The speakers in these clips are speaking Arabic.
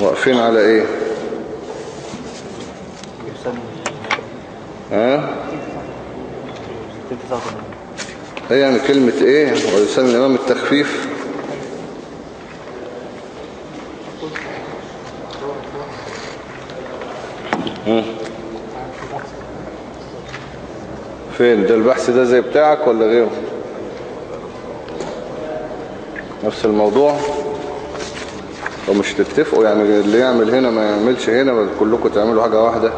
واقفين على إيه؟ ها؟ هي يعني كلمة إيه؟ ويسمى الإمام التخفيف. فين؟ ده البحث ده زي بتاعك ولا غيره؟ نفس الموضوع؟ ومش تتفقوا يعني اللي يعمل هنا ما يعملش هنا كلكم تعملوا حاجة واحدة.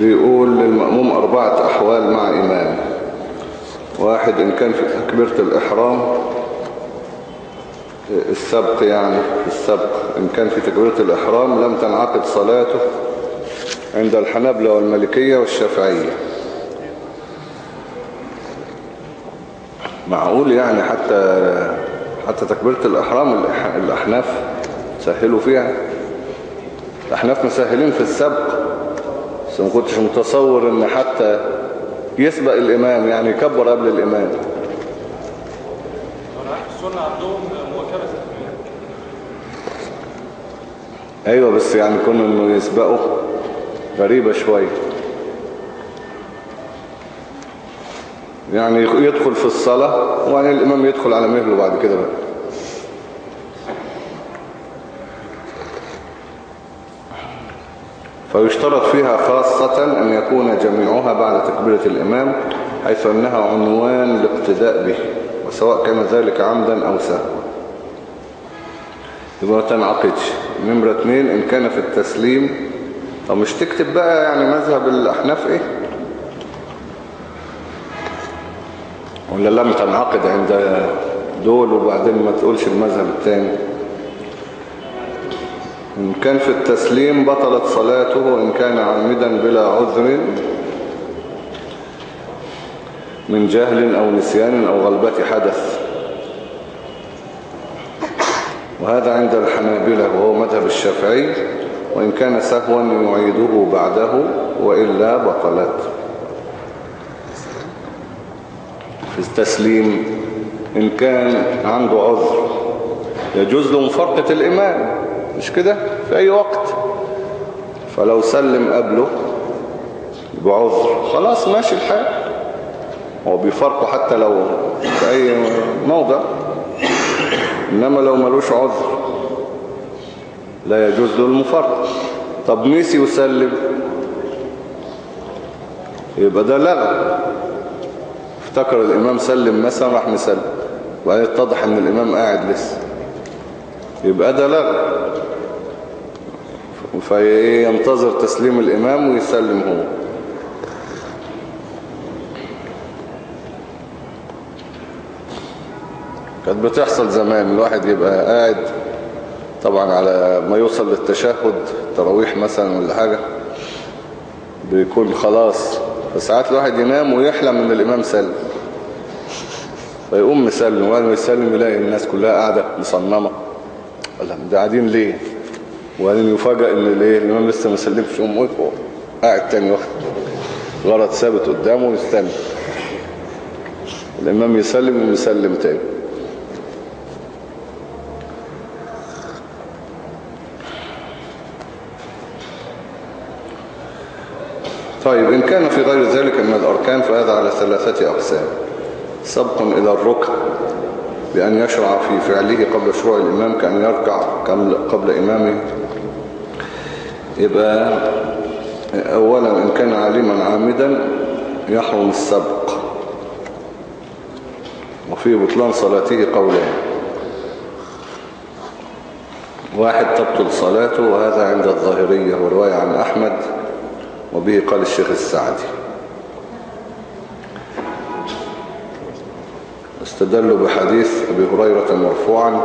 بيقول للمأموم أربعة أحوال مع إمام. واحد إن كان في تكبيرة الإحرام السبق يعني السبق. إن كان في تكبيرة الإحرام لم تنعقد صلاته عند الحنبلة والملكية والشافعية. معقول يعني حتى حتى تكبيرة الإحرام الأح- الأحناف سهلوا فيها؟ الأحناف مسهلين في السبق بس ما كنتش متصور إن حتى يسبق الإمام يعني يكبر قبل الإمام السنة عندهم مواكبة التكبير أيوه بس يعني كنا إنه يسبقه غريبة شوية يعني يدخل في الصلاة وبعدين الإمام يدخل على مهله بعد كده بقى. فيشترط فيها خاصة أن يكون جميعها بعد تكبيرة الإمام حيث أنها عنوان الاقتداء به وسواء كان ذلك عمدا أو سهوا. يبقى ما تنعقدش. نمرة اتنين إن كان في التسليم. طب مش تكتب بقى يعني مذهب الأحناف إيه؟ ولا لم تنعقد عند دول وبعدين ما تقولش المذهب التاني. إن كان في التسليم بطلت صلاته إن كان عامدا بلا عذر من جهل أو نسيان أو غلبة حدث. وهذا عند الحنابلة وهو مذهب الشافعي وإن كان سهوا يعيده بعده وإلا بطلت. في التسليم إن كان عنده عذر يجوز له مفارقة الإمام مش كده؟ في أي وقت. فلو سلم قبله بعذر خلاص ماشي الحال. هو بيفرقه حتى لو في أي موضع. إنما لو ملوش عذر لا يجوز له المفارقة طب نسي يسلم يبقى ده لغى افتكر الإمام سلم مثلا راح مسلم وبعدين اتضح إن الإمام قاعد لسه. يبقى ده لغى فينتظر تسليم الإمام ويسلم هو. كانت بتحصل زمان الواحد يبقى قاعد طبعا على ما يوصل للتشهد تراويح مثلا ولا حاجة بيكون خلاص. فساعات الواحد ينام ويحلم إن الإمام سلم. فيقوم مسلم وقال يسلم يلاقي الناس كلها قاعدة مصنمة. قال ده قاعدين ليه؟ وبعدين يفاجئ إن الايه الإمام لسه ما سلمش. يقوم قاعد تاني واخد غلط ثابت قدامه ويستنى. الإمام يسلم ويسلم تاني. طيب إن كان في غير ذلك من الأركان فهذا على ثلاثة أقسام. سبق إلى الركن بأن يشرع في فعله قبل شروع الإمام كأن يركع قبل, قبل إمامه. يبقى أولا إن كان عالما عامدا يحرم السبق وفي بطلان صلاته قولان واحد تبطل صلاته وهذا عند الظاهرية ورواية عن أحمد. وبه قال الشيخ السعدي. استدلوا بحديث أبي هريرة مرفوعا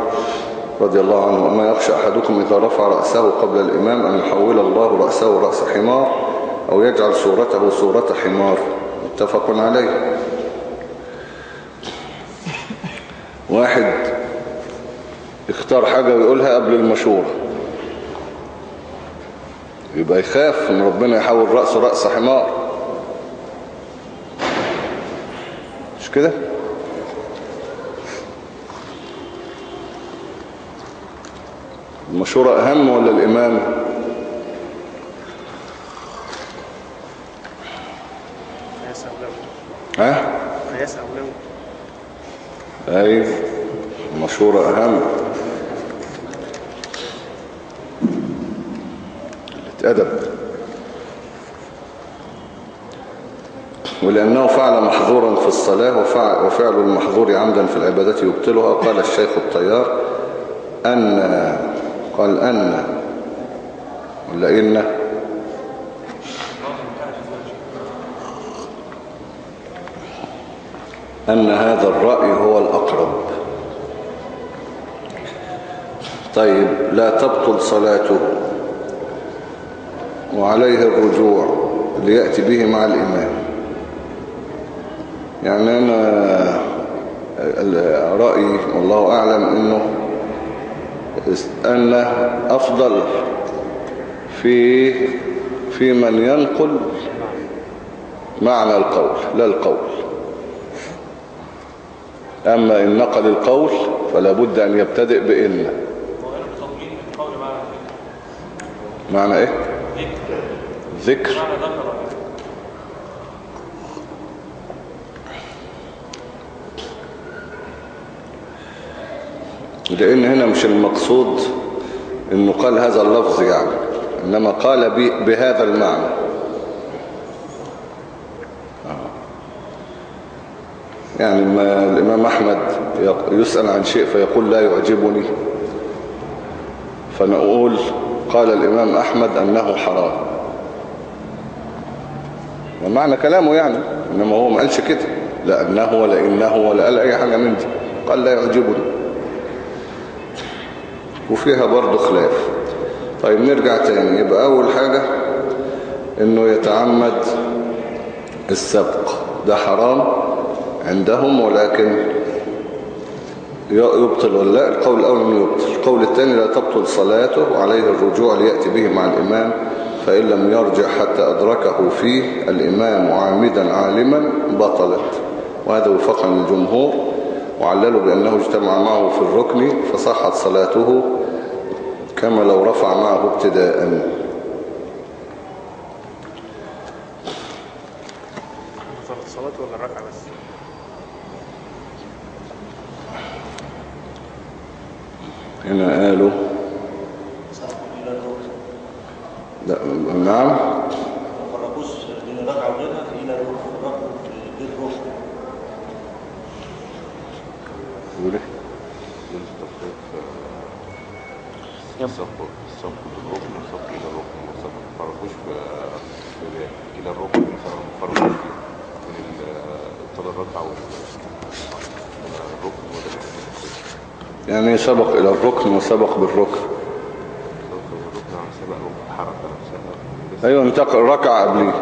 رضي الله عنه وما يخشى أحدكم إذا رفع رأسه قبل الإمام أن يحول الله رأسه رأس حمار أو يجعل صورته صورة حمار. متفق عليه. واحد اختار حاجة ويقولها قبل المشورة. يبقى يخاف إن ربنا يحول رأسه رأس حمار. مش كده؟ المشورة أهم ولا الإمام؟ قياس أولوي ها؟ قياس أولوي اي المشورة أهم. الأدب. ولأنه فعل محظورا في الصلاة وفعل, وفعل المحظور عمدا في العبادة يبطلها قال الشيخ الطيار أن قال أن ولا إن؟ أن هذا الرأي هو الأقرب. طيب لا تبطل صلاته وعليه الرجوع ليأتي به مع الإمام يعني أنا رأيي والله أعلم أنه أن أفضل في في من ينقل معنى القول لا القول. أما إن نقل القول فلا بد أن يبتدئ بإن. معنى إيه؟ ذكر ذكر معنى ذكر لأن هنا مش المقصود إنه قال هذا اللفظ يعني إنما قال بهذا المعنى. آه. يعني ما الإمام أحمد يسأل عن شيء فيقول لا يعجبني. فنقول قال الإمام أحمد أنه حرام. ومعنى كلامه يعني إنما هو ما قالش كده. لا أنه ولا إنه ولا قال أي حاجة من دي. قال لا يعجبني. وفيها برضو خلاف. طيب نرجع تاني. يبقى أول حاجة إنه يتعمد السبق. ده حرام عندهم ولكن يبطل ولا لا؟ القول الأول إنه يبطل. القول الثاني لا تبطل صلاته وعليه الرجوع ليأتي به مع الإمام فإن لم يرجع حتى أدركه فيه الإمام عامدا عالما بطلت. وهذا وفقا للجمهور وعللوا بأنه اجتمع معه في الركن فصحت صلاته كما لو رفع معه ابتداء الصلاة ولا الركعة بس؟ هنا قالوا لا نعم. ما فرقوش بين الركعة وغيرها في إلى الركن الركن إلى فرقوش إلى مثلا فرقوش من الركعه يعني سبق إلى الركن وسبق بالركن الركن عن سبق ركن حركه أيوة انتقل ركع قبليه.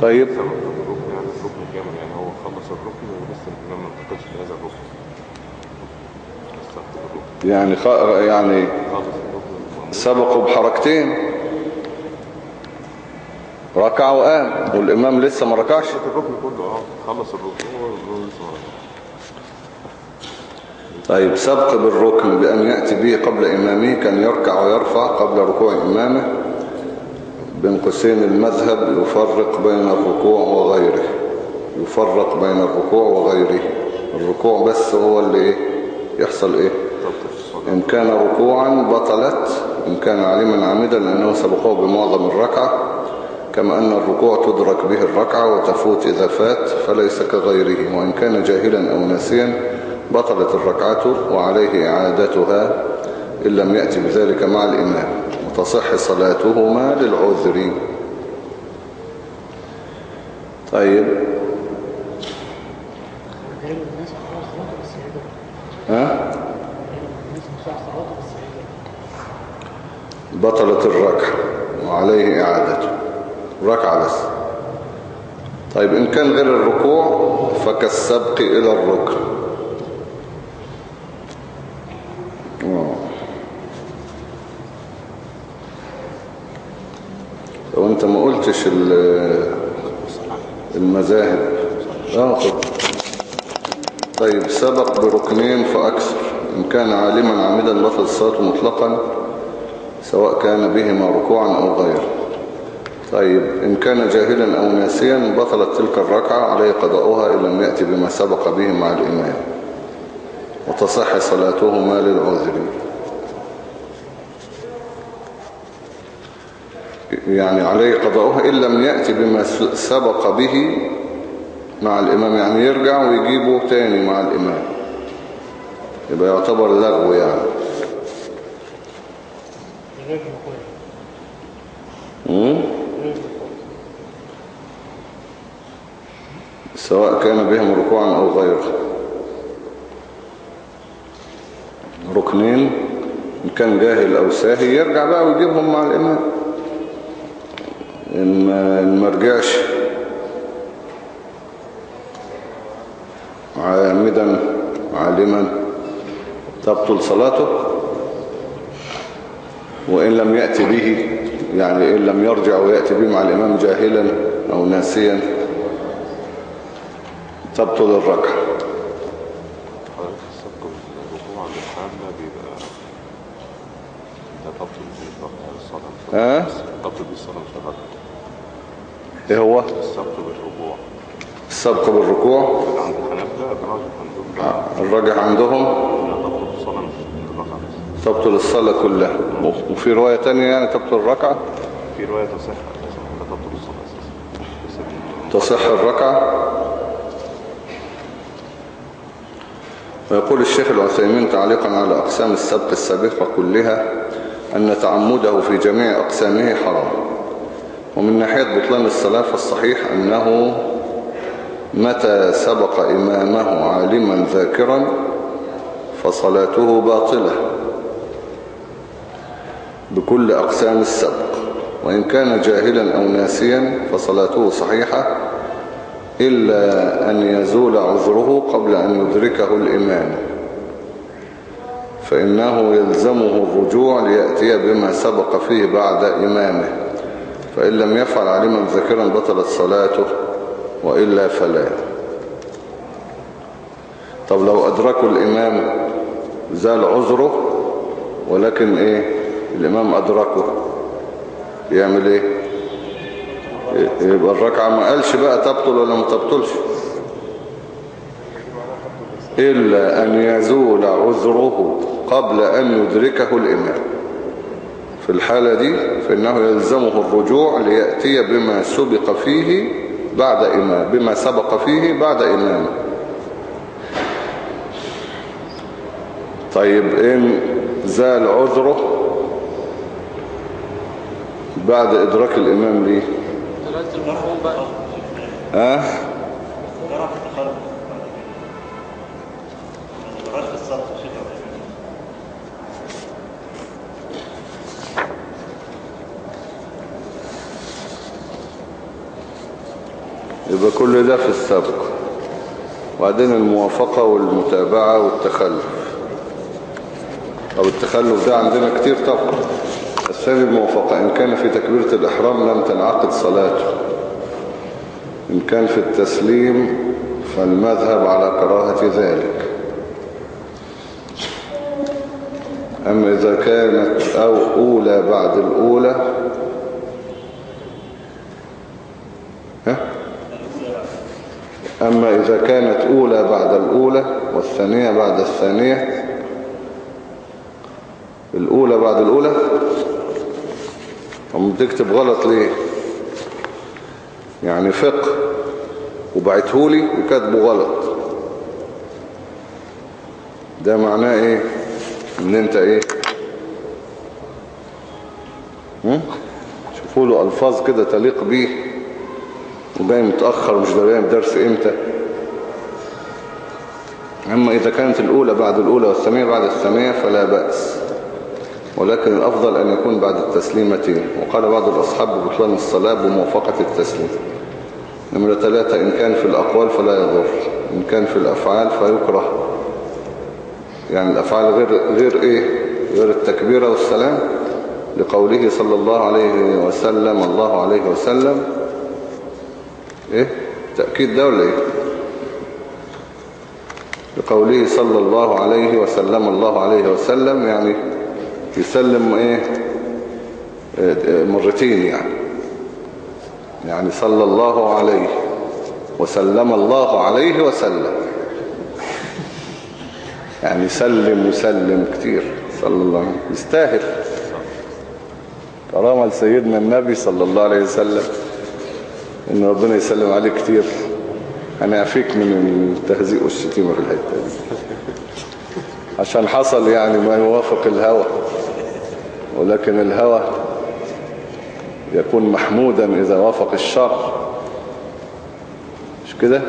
طيب. يعني خ... يعني سبقوا بحركتين. ركع وقام والإمام لسه ما ركعش. الركن كله آه خلص الركن. طيب سبق بالركن بأن يأتي به قبل إمامه كان يركع ويرفع قبل ركوع إمامه. بين قوسين المذهب يفرق بين الركوع وغيره. يفرق بين الركوع وغيره. الركوع بس هو اللي إيه؟ يحصل الصلاه إن كان ركوعا بطلت إن كان عالما عامدا لأنه سبقه بمعظم الركعة كما أن الركوع تدرك به الركعة وتفوت إذا فات فليس كغيره. وإن كان جاهلا أو ناسيا بطلت الركعة وعليه إعادتها إن لم يأتي بذلك مع الإمام. وتصح صلاتهما للعذر. طيب. ها؟ بطلت الركعة وعليه إعادته. ركعة بس. طيب إن كان غير الركوع فكالسبق إلى الركن آه. لو ال- المذاهب. آه طيب سبق بركنين فأكثر. إن كان عالما عامدا بطل الصلاة مطلقا سواء كان بهما ركوعا أو غيره. طيب إن كان جاهلا أو ناسيا بطلت تلك الركعة عليه قضاؤها إن لم يأتي بما سبق به مع الإمام. وتصح صلاتهما للعذر. يعني عليه قضاؤها إن لم يأتي بما سبق به مع الإمام يعني يرجع ويجيبه تاني مع الإمام. يبقى يعتبر لغو يعني. سواء كان بهم ركوعا أو غيره. ركنين إن كان جاهل أو ساهي يرجع بقى ويجيبهم مع الإمام. ما, رجعش. عامدا عالما تبطل صلاته. وإن لم يأتي به يعني إن لم يرجع ويأتي به مع الإمام جاهلا أو ناسيا. تبطل الركعة. حضرتك السبق بالركوع عند الحامة بيبقى ده تبطل بالصلاة ها تبطل بالصلاة مش الركعة إيه هو؟ السبق بالركوع. السبق بالركوع. عند الحنابلة الراجح عندهم؟ تبطل الصلاة كلها. وفي رواية تانية يعني تبطل الركعة؟ في رواية تصح تبطل الصلاة أساسا. تصح الركعة؟ ويقول الشيخ العثيمين تعليقا على أقسام السبق السابقة كلها أن تعمده في جميع أقسامه حرام. ومن ناحية بطلان الصلاة فالصحيح أنه متى سبق إمامه عالما ذاكرا فصلاته باطلة بكل أقسام السبق وإن كان جاهلا أو ناسيا فصلاته صحيحة إلا أن يزول عذره قبل أن يدركه الإمام. فإنه يلزمه الرجوع ليأتي بما سبق فيه بعد إمامه. فإن لم يفعل عالما ذاكرا بطلت صلاته وإلا فلا. طب لو أدركوا الإمام زال عذره ولكن إيه؟ الإمام أدركه. يعمل إيه؟ يبقى الركعة ما قالش بقى تبطل ولا ما تبطلش. إلا أن يزول عذره قبل أن يدركه الإمام. في الحالة دي فإنه يلزمه الرجوع ليأتي بما سبق فيه بعد إمام بما سبق فيه بعد إمام طيب إن زال عذره بعد إدراك الإمام ليه؟ ثلاثة المفهوم بقى. ها في التخلف ما جراش في الصرف شكرا يبقى كل ده في السبق. وبعدين الموافقة والمتابعة والتخلف. أو التخلف ده عندنا كتير طبعا. الثاني الموافقة إن كان في تكبيرة الإحرام لم تنعقد صلاته. إن كان في التسليم فالمذهب على كراهة ذلك. أما إذا كانت أو أولى بعد الأولى أما إذا كانت أولى بعد الأولى والثانية بعد الثانية الأولى بعد الأولى؟ هم بتكتب غلط ليه؟ يعني فقه وبعتهولي وكاتبه غلط. ده معناه إيه؟ إن أنت إيه؟ شوفوا له ألفاظ كده تليق بيه. وجاي متأخر ومش دريان درس إمتى. أما إذا كانت الأولى بعد الأولى والثانية بعد الثانية فلا بأس. ولكن الأفضل أن يكون بعد التسليمتين. وقال بعض الأصحاب ببطلان الصلاة بموافقة التسليم. نمرة ثلاثة إن كان في الأقوال فلا يضر. إن كان في الأفعال فيكره. يعني الأفعال غير غير إيه؟ غير التكبيرة والسلام. لقوله صلى الله عليه وسلم الله عليه وسلم. إيه؟ تأكيد ده ولا إيه؟ لقوله صلى الله عليه وسلم الله عليه وسلم يعني يسلم إيه؟ مرتين يعني. يعني صلى الله عليه وسلم الله عليه وسلم. يعني سلم وسلم كتير. صلى الله عليه وسلم. يستاهل. كرامة لسيدنا النبي صلى الله عليه وسلم. إن ربنا يسلم عليه كتير. أنا اعفيك من التهزيء والشتيمة في الحتة دي. عشان حصل يعني ما يوافق الهوى. ولكن الهوى يكون محمودا إذا وافق الشرع مش كده؟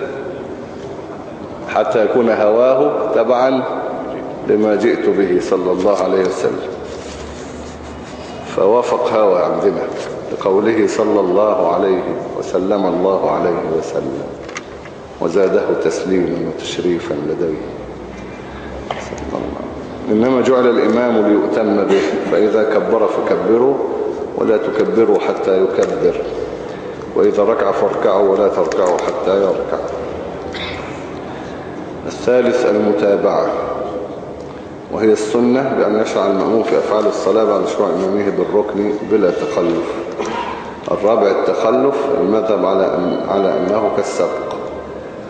حتى يكون هواه تبعا لما جئت به صلى الله عليه وسلم. فوافق هوى عندنا. لقوله صلى الله عليه وسلم الله عليه وسلم وزاده تسليما وتشريفا لديه. صلى الله إنما جعل الإمام ليؤتم به فإذا كبر فكبروا ولا تكبروا حتى يكبر. وإذا ركع فاركعوا ولا تركعوا حتى يركع. الثالث المتابعة. وهي السنة بأن يشرع المأموم في أفعال الصلاة بعد شروع إمامه بالركن بلا تخلف. الرابع التخلف المذهب على على أنه كالسبق.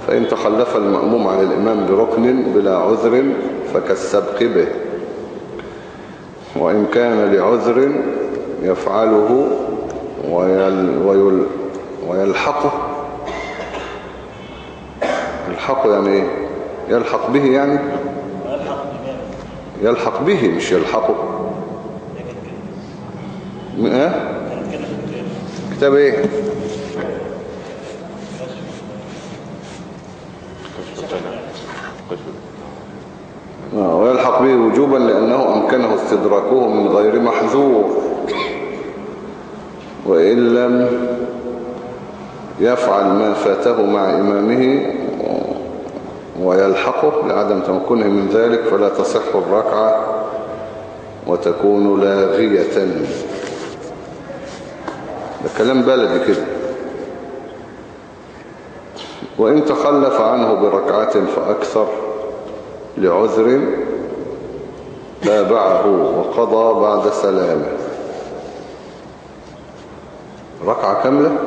فإن تخلف المأموم عن الإمام بركن بلا عذر فكالسبق به. وإن كان لعذر يفعله ويل ويل ويلحقه. يلحقه يعني إيه؟ يلحق به يعني؟ يلحق به مش يلحقه. آه كتاب إيه ويلحق به وجوبا لأنه أمكنه استدراكه من غير محذور. وإن لم يفعل ما فاته مع إمامه ويلحقه لعدم تمكنه من ذلك فلا تصح الركعة وتكون لاغية. ده كلام بلدي كده. وإن تخلف عنه بركعة فأكثر لعذر تابعه وقضى بعد سلامه. ركعة كاملة؟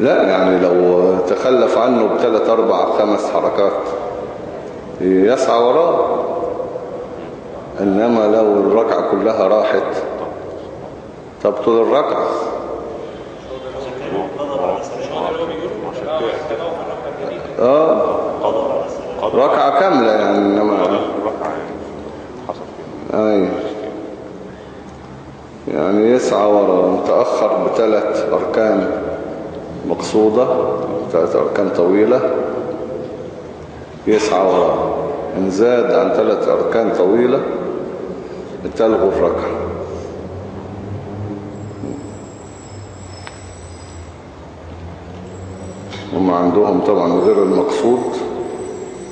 لا يعني لو تخلف عنه بثلاث أربع خمس حركات. يسعى وراه إنما لو الركعة كلها راحت. تبطل الركعة. آه. ركعة كاملة يعني إنما أي. يعني يسعى وراء متأخر بثلاث أركان مقصودة ثلاث أركان طويلة. يسعى وراء إن زاد عن ثلاث أركان طويلة تلغوا الركعة. هم عندهم طبعا غير المقصود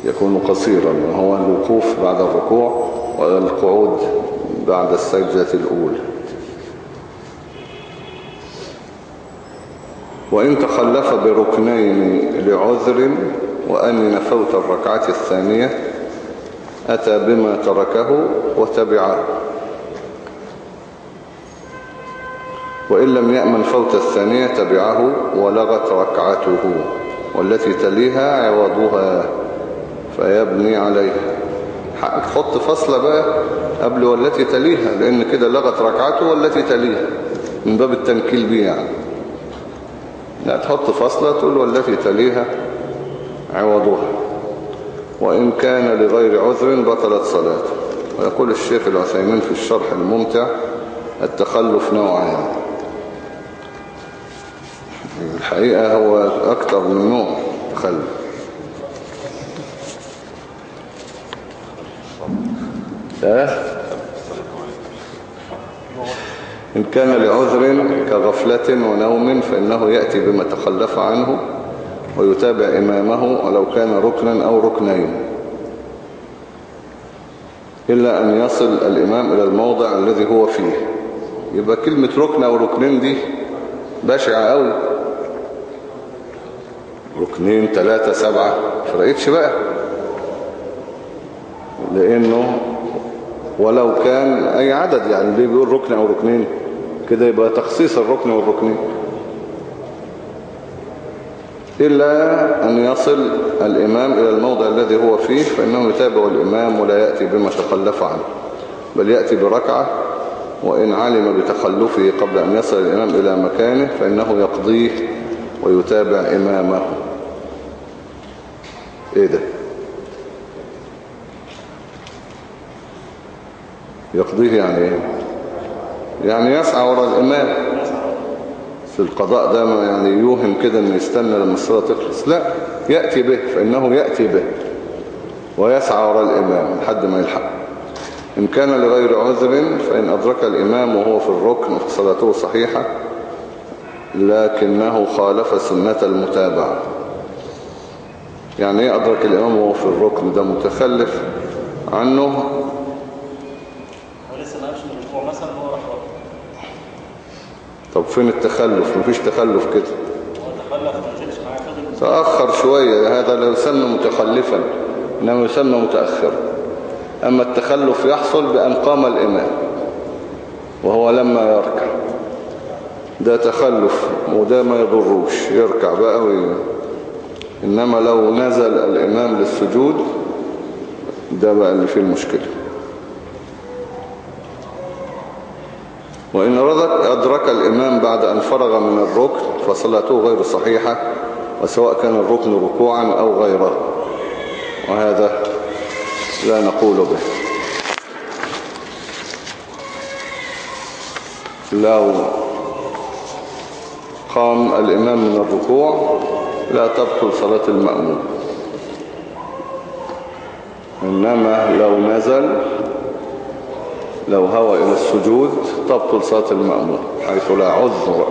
يكون قصيرا وهو الوقوف بعد الركوع والقعود بعد السجدة الأولى. وإن تخلف بركنين لعذر وأمن فوت الركعة الثانية أتى بما تركه وتبعه وإن لم يأمن فوت الثانية تبعه ولغت ركعته والتي تليها عوضها فيبني عليها. تحط فصلة بقى قبل والتي تليها لأن كده لغت ركعته والتي تليها من باب التنكيل بيه يعني. لا تحط فصلة تقول والتي تليها عوضها. وإن كان لغير عذر بطلت صلاته. ويقول الشيخ العثيمين في الشرح الممتع التخلف نوعان. الحقيقة هو أكتر من نوع تخلف؟ إن كان لعذر كغفلة ونوم فإنه يأتي بما تخلف عنه ويتابع إمامه ولو كان ركنا أو ركنين. إلا أن يصل الإمام إلى الموضع الذي هو فيه. يبقى كلمة ركن أو ركنين دي بشعة أوي. ركنين ثلاثة سبعة. فرقتش بقى؟ لأنه ولو كان أي عدد يعني بيقول ركن أو ركنين. كده يبقى تخصيص الركن والركنين. إلا أن يصل الإمام إلى الموضع الذي هو فيه فإنه يتابع الإمام ولا يأتي بما تخلف عنه بل يأتي بركعة وإن علم بتخلفه قبل أن يصل الإمام إلى مكانه فإنه يقضيه ويتابع إمامه. إيه ده؟ يقضيه يعني إيه؟ يعني يسعى وراء الإمام. في القضاء ده يعني يوهم كده إنه يستنى لما الصلاة تخلص. لا يأتي به فإنه يأتي به ويسعى وراء الإمام لحد ما يلحق. إن كان لغير عذر فإن أدرك الإمام وهو في الركن فصلاته صحيحة لكنه خالف سنة المتابعة. يعني إيه أدرك الإمام وهو في الركن؟ ده متخلف عنه هو لسه ما قامش من الركوع مثلا هو راح ركع طب فين التخلف؟ مفيش تخلف كده. تأخر شوية هذا لا يسمى متخلفا إنما يسمى متأخرا. أما التخلف يحصل بأن قام الإمام وهو لما يركع. ده تخلف وده ما يضروش يركع بقى وي... إنما لو نزل الإمام للسجود ده بقى اللي فيه المشكلة. وإن أدرك الإمام بعد أن فرغ من الركن فصلاته غير صحيحة وسواء كان الركن ركوعا أو غيره. وهذا لا نقول به. لو قام الإمام من الركوع لا تبطل صلاة المأمون. إنما لو نزل لو هوى إلى السجود تبطل صلاة المأمون حيث لا عذر.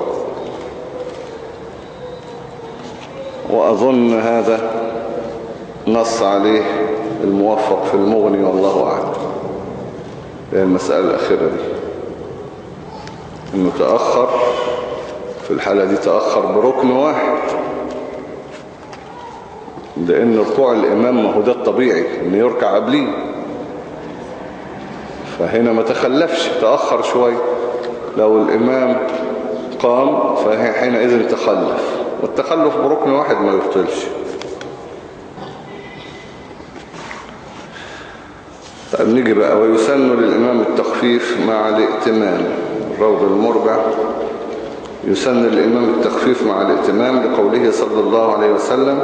وأظن هذا نص عليه الموفق في المغني والله أعلم هي المسألة الأخيرة دي. إنه تأخر في الحالة دي تأخر بركن واحد. لأن ركوع الإمام ما هو ده الطبيعي إنه يركع قبليه. فهنا ما تخلفش تأخر شوي. لو الإمام قام فحينئذ تخلف والتخلف بركن واحد ما يبطلش. طيب نيجي بقى ويسن للإمام التخفيف مع الائتمام الروض المربع. يسن للإمام التخفيف مع الائتمام لقوله صلى الله عليه وسلم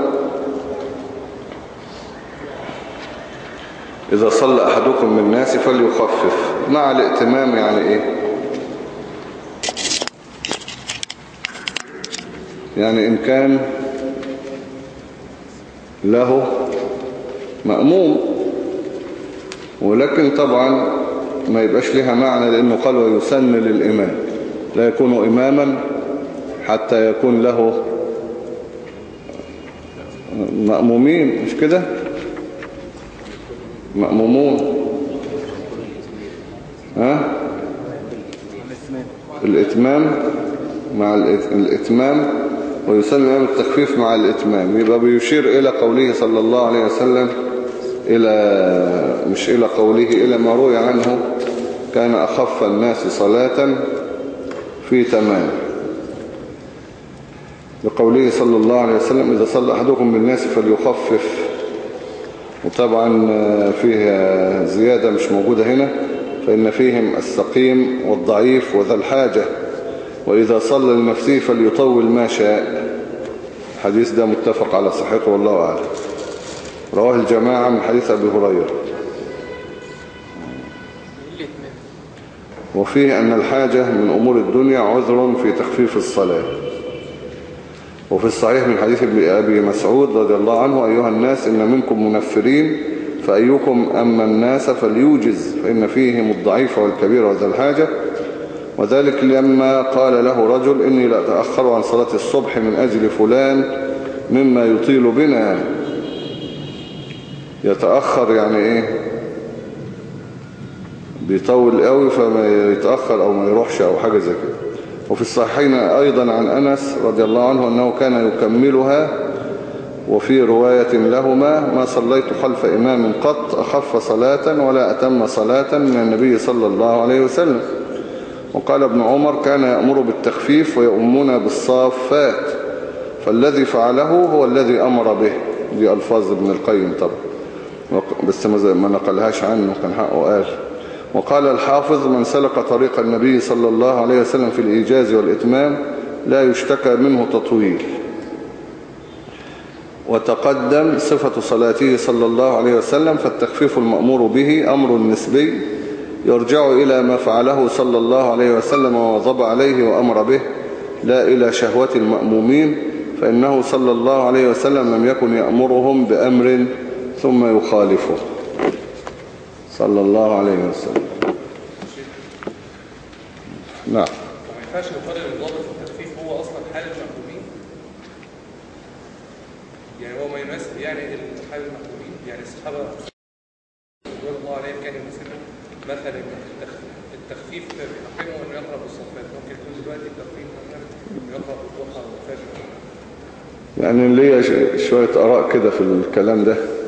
إذا صلى أحدكم من الناس فليخفف. مع الائتمام يعني إيه؟ يعني إن كان له مأموم ولكن طبعا ما يبقاش لها معنى لأنه قال ويسن للإمام. لا يكون إماما حتى يكون له مأمومين مش كده؟ مأمومون. ها؟ الإتمام مع الإت- الإتمام ويسمى التخفيف مع الإتمام. يبقى بيشير إلى قوله صلى الله عليه وسلم إلى مش إلى قوله إلى ما روي عنه كان أخف الناس صلاة في تمام. لقوله صلى الله عليه وسلم إذا صلى أحدكم بالناس فليخفف. وطبعا فيها زيادة مش موجودة هنا فإن فيهم السقيم والضعيف وذا الحاجة. وإذا صلى لنفسه فليطول ما شاء. الحديث ده متفق على صحته والله أعلم. رواه الجماعة من حديث أبي هريرة. وفيه أن الحاجة من أمور الدنيا عذر في تخفيف الصلاة. وفي الصحيح من حديث أبي مسعود رضي الله عنه أيها الناس إن منكم منفرين فأيكم أما الناس فليوجز فإن فيهم الضعيف والكبير وذا الحاجة. وذلك لما قال له رجل إني لا أتأخر عن صلاة الصبح من أجل فلان مما يطيل بنا. يتأخر يعني إيه؟ بيطول قوي فما يتأخر أو ما يروحش أو حاجة زي كده. وفي الصحيحين أيضا عن أنس رضي الله عنه أنه كان يكملها وفي رواية لهما ما صليت خلف إمام قط أخف صلاة ولا أتم صلاة من النبي صلى الله عليه وسلم. وقال ابن عمر كان يأمر بالتخفيف ويؤمنا بالصافات فالذي فعله هو الذي أمر به. دي ألفاظ ابن القيم طبعا. بس ما نقلهاش عنه كان حقه قال. وقال الحافظ من سلك طريق النبي صلى الله عليه وسلم في الإيجاز والإتمام لا يشتكى منه تطويل. وتقدم صفة صلاته صلى الله عليه وسلم فالتخفيف المأمور به أمر نسبي يرجع إلى ما فعله صلى الله عليه وسلم ووظب عليه وأمر به. لا إلى شهوة المأمومين فإنه صلى الله عليه وسلم لم يكن يأمرهم بأمر ثم يخالفه. صلى الله عليه وسلم. نعم. وما ينفعش الضابط هو أصلا حال المأمومين يعني هو ما يناسب يعني حال المأمومين يعني الصحابة رضي الله عليهم كانوا مثلا مثلا التخ- التخفيف انه بالصفات ممكن يكون دلوقتي التخفيف مثلا يقرأ بالضحى والفجر. يعني ليا ش- شوية آراء كده في الكلام ده.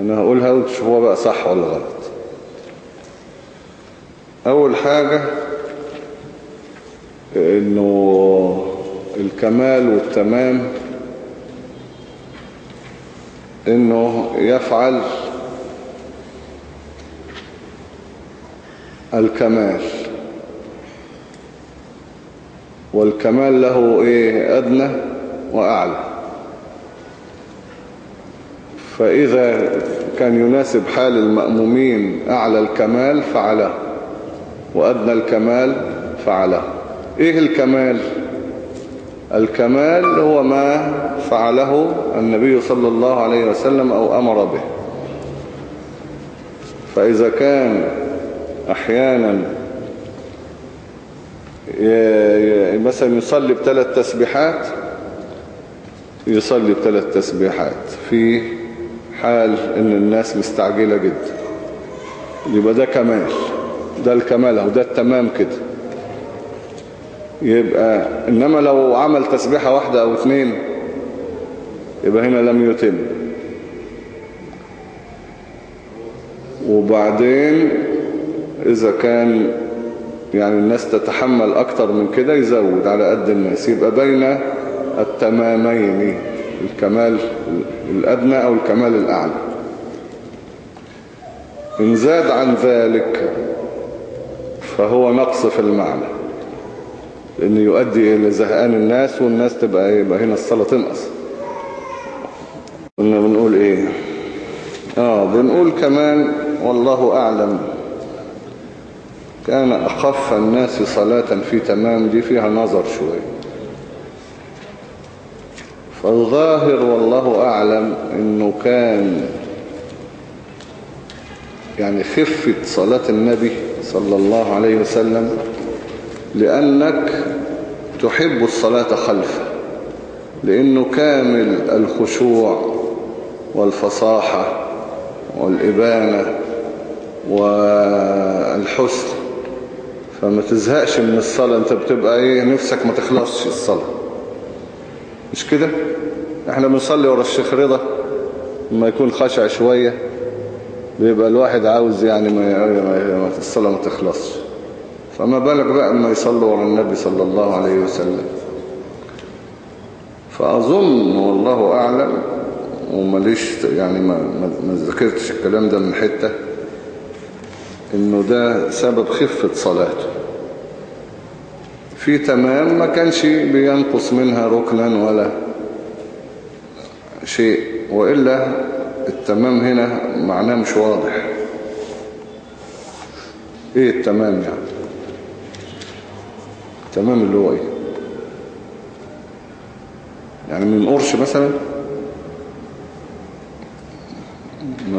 أنا هقولها وتشوفوها بقى صح ولا غلط. أول حاجة إنه الكمال والتمام إنه يفعل الكمال. والكمال له إيه؟ أدنى وأعلى. فإذا كان يناسب حال المأمومين أعلى الكمال فعله وأدنى الكمال فعله إيه الكمال؟ الكمال هو ما فعله النبي صلى الله عليه وسلم أو أمر به. فإذا كان أحيانا مثلا يصلي بثلاث تسبيحات يصلي بثلاث تسبيحات. في حال إن الناس مستعجلة جدا. يبقى ده كمال. ده الكمال أو ده التمام كده. يبقى إنما لو عمل تسبيحة واحدة أو اتنين يبقى هنا لم يتم. وبعدين إذا كان يعني الناس تتحمل أكتر من كده يزود على قد الناس. يبقى بين التمامين. الكمال الأدنى أو الكمال الأعلى. إن زاد عن ذلك فهو نقص في المعنى لأنه يؤدي إلى زهقان الناس والناس تبقى يبقى هنا الصلاة تنقص. كنا بنقول إيه؟ آه بنقول كمان والله أعلم كان أخف الناس صلاة في تمام دي فيها نظر شوية. فالظاهر والله أعلم أنه كان يعني خفة صلاة النبي صلى الله عليه وسلم لأنك تحب الصلاة خلفه لأنه كامل الخشوع والفصاحة والإبانة والحسن. فما تزهقش من الصلاة أنت بتبقى إيه نفسك ما تخلصش الصلاة. مش كده؟ إحنا بنصلي ورا الشيخ رضا لما يكون خشع شوية بيبقى الواحد عاوز يعني ما الصلاة ما تخلصش. فما بالك بقى اما يصلوا ورا النبي صلى الله عليه وسلم. فأظن والله أعلم ومليش يعني ما, ما ذكرتش الكلام ده من حتة إنه ده سبب خفة صلاته. في تمام ما كانش بينقص منها ركنا ولا شيء. وإلا التمام هنا معناه مش واضح. إيه التمام يعني؟ التمام اللي هو إيه؟ يعني من قرش مثلا؟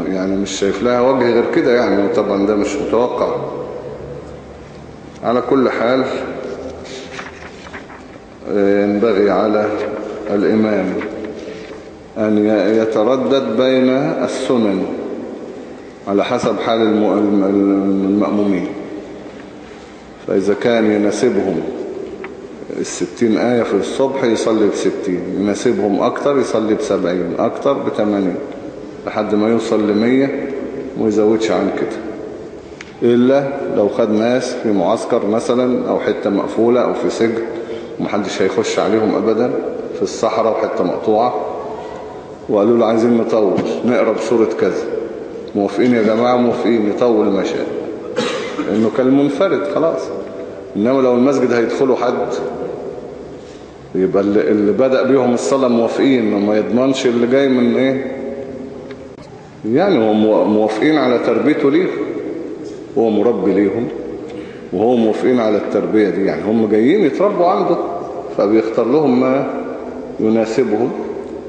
يعني مش شايف لها وجه غير كده يعني طبعا ده مش متوقع. على كل حال ينبغي على الإمام أن يتردد بين السنن على حسب حال الم- الم- المأمومين. فإذا كان يناسبهم الستين آية في الصبح يصلي بستين يناسبهم أكتر يصلي بسبعين أكتر بتمانين لحد ما يوصل لمية ويزودش عن كده. إلا لو خد ناس في معسكر مثلا أو حتة مقفولة أو في سجن. ومحدش هيخش عليهم أبدا في الصحراء وحتة مقطوعة. وقالوا له عايزين نطول نقرأ بسورة كذا. موافقين يا جماعة؟ موافقين يطول ما شاء لأنه كان منفرد خلاص. إنما لو المسجد هيدخلوا حد يبقى اللي, بدأ بيهم الصلاة موافقين. وما يضمنش اللي جاي من إيه. يعني هم موافقين على تربيته ليهم. هو مربي ليهم. وهو موافقين على التربية دي. يعني هم جايين يتربوا عنده فبيختار لهم ما يناسبهم.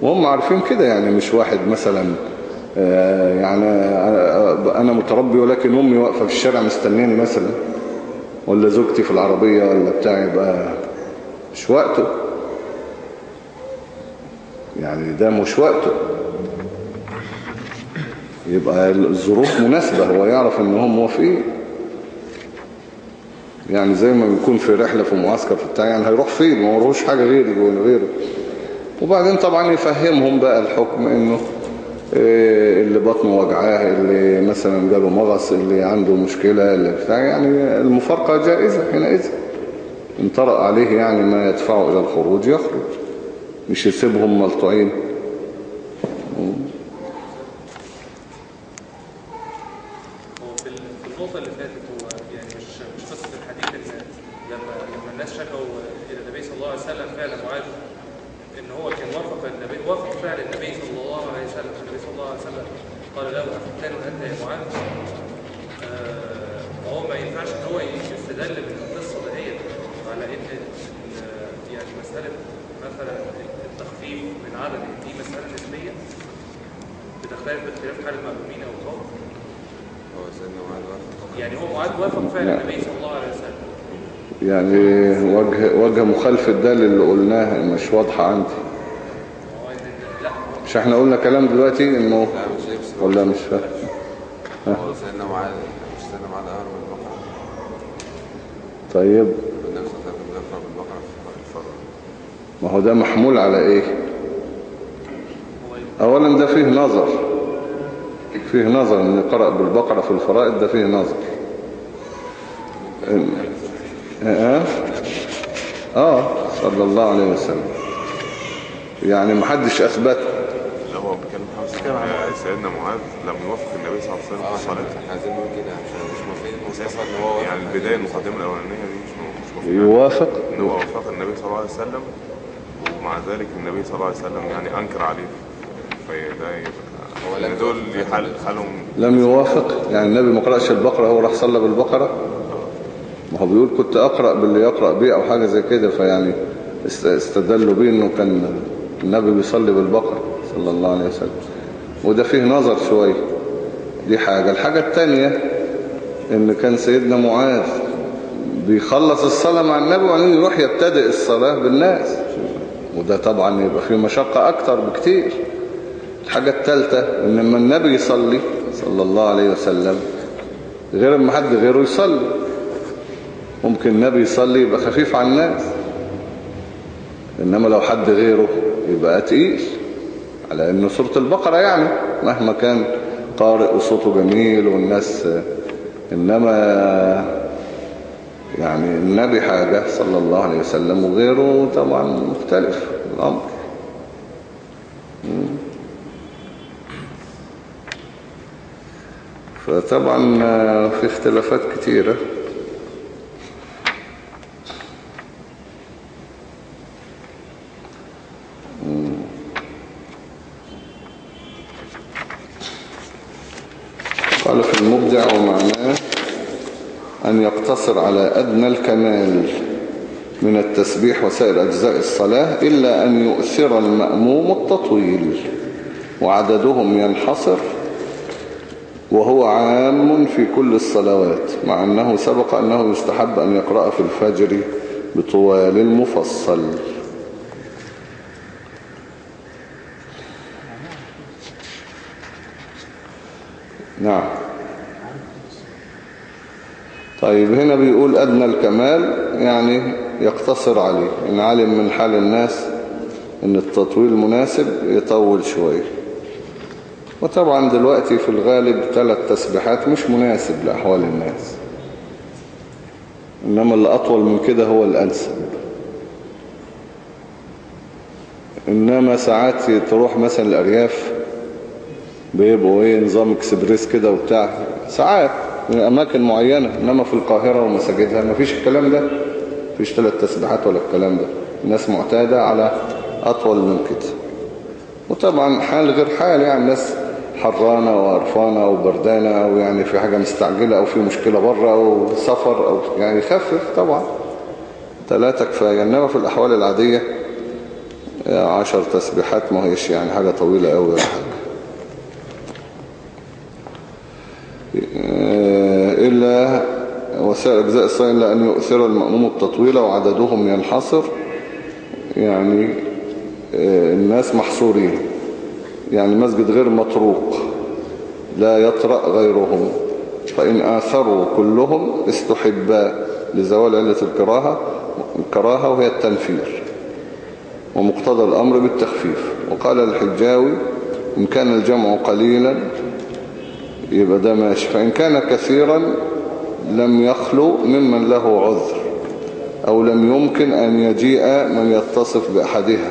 وهم عارفين كده يعني مش واحد مثلا آه، يعني آه، أنا متربي ولكن أمي واقفة في الشارع مستنياني مثلا ولا زوجتي في العربية ولا بتاع يبقى مش وقته. يعني ده مش وقته. يبقى الظروف مناسبة هو يعرف إن هم موافقين. يعني زي ما بيكون في رحلة في معسكر في بتاع يعني هيروح فين؟ ما وروش حاجة غيري ولا غيره. وبعدين طبعا يفهمهم بقى الحكم إنه إيه اللي بطنه وجعاه اللي مثلا جاله مغص اللي عنده مشكلة اللي بتاع. يعني المفارقة جائزة حينئذ. إن طرأ عليه يعني ما يدفعه إلى الخروج يخرج. مش يسيبهم ملطوعين هو في ال- في النقطة اللي فاتت هو يعني مش مش قصة الحديث ان لما لما الناس شكوا إلى النبي صلى الله عليه وسلم فعل معاذ إن هو كان وافق النبي وافق فعل النبي صلى الله عليه وسلم النبي صلى الله عليه وسلم قال له أفتان أنت يا معاذ آه، وهو ما ينفعش إن هو يستدل من القصة دهيت على إن ال- يعني مسألة مثلا التخفيف من عدد دي مسألة نسبية بتختلف باختلاف حال المأمومين أو القوم هو سيدنا معاذ وافق يعني هو معاذ وافق فعل لا. النبي صلى الله عليه وسلم يعني وجه, وجه مخالفة ده اللي قلناه مش واضحة عندي. مش إحنا قلنا كلام دلوقتي إنه ولا مش فاهم؟ هو سيدنا معاذ مش سيدنا معاذ بالبقرة طيب. ما هو ده محمول على إيه؟ اولا ده فيه نظر. فيه نظر إن قرأ بالبقرة في الفرائض ده فيه نظر. آه. آه صلى الله عليه وسلم. يعني محدش اثبته لا هو بيتكلم آه، سيدنا معاذ لما يوافق النبي صلى الله عليه وسلم في إحنا عايزين نقول كده مش ان هو يعني وافق. البداية المقدمة الأولانية دي مش مش مفهومة يوافق إن هو وافق النبي صلى الله عليه وسلم ومع ذلك النبي صلى الله عليه وسلم يعني أنكر عليه. فده هو يبقى لم إن دول حالهم لم يوافق. يعني النبي ما قرأش البقرة هو راح صلى بالبقرة. ما هو بيقول كنت أقرأ باللي يقرأ بيه أو حاجة زي كده فيعني است- استدلوا بيه إنه كان النبي بيصلي بالبقرة صلى الله عليه وسلم. وده فيه نظر شوية. دي حاجة. الحاجة التانية إن كان سيدنا معاذ بيخلص الصلاة مع النبي وبعدين يروح يبتدئ الصلاة بالناس. وده طبعا يبقى فيه مشقة أكتر بكتير. الحاجة الثالثة إن لما النبي يصلي صلى الله عليه وسلم غير ما حد غيره يصلي. ممكن النبي يصلي يبقى خفيف على الناس. إنما لو حد غيره يبقى تقيل على إنه سورة البقرة يعني مهما كان قارئ وصوته جميل والناس إنما يعني النبي حاجة صلى الله عليه وسلم وغيره طبعا مختلف الأمر. فطبعا في اختلافات كتيرة. يقتصر على أدنى الكمال من التسبيح وسائر أجزاء الصلاة إلا أن يؤثر المأموم التطويل وعددهم ينحصر وهو عام في كل الصلوات مع أنه سبق أنه يستحب أن يقرأ في الفجر بطوال المفصل. نعم. طيب هنا بيقول أدنى الكمال يعني يقتصر عليه إن علم من حال الناس إن التطويل مناسب يطول شوية. وطبعا دلوقتي في الغالب ثلاث تسبيحات مش مناسب لأحوال الناس. إنما اللي أطول من كده هو الأنسب. إنما ساعات تروح مثلا الأرياف بيبقوا إيه نظام إكسبريس كده وبتاع ساعات. أماكن معينة إنما في القاهرة ومساجدها. مفيش الكلام ده. مفيش ثلاث تسبيحات ولا الكلام ده. الناس معتادة على أطول من كده. وطبعا حال غير حال يعني. الناس حرانة وقرفانة أو بردانة أو يعني في حاجة مستعجلة أو في مشكلة برة أو سفر أو يعني يخفف طبعا. ثلاثة كفاية. إنما في الأحوال العادية عشر تسبيحات ما هيش يعني حاجة طويلة ولا حاجة. إلا وسائر أجزاء الصلاة إلا أن يؤثر المأموم التطويل وعددهم ينحصر يعني الناس محصورين. يعني مسجد غير مطروق لا يطرأ غيرهم. فإن آثروا كلهم استحبا لزوال علة الكراهة الكراهة وهي التنفير. ومقتضى الأمر بالتخفيف. وقال الحجاوي إن كان الجمع قليلا يبقى ده ماشي. فإن كان كثيرا لم يخلو ممن له عذر أو لم يمكن أن يجيء من يتصف بأحدها.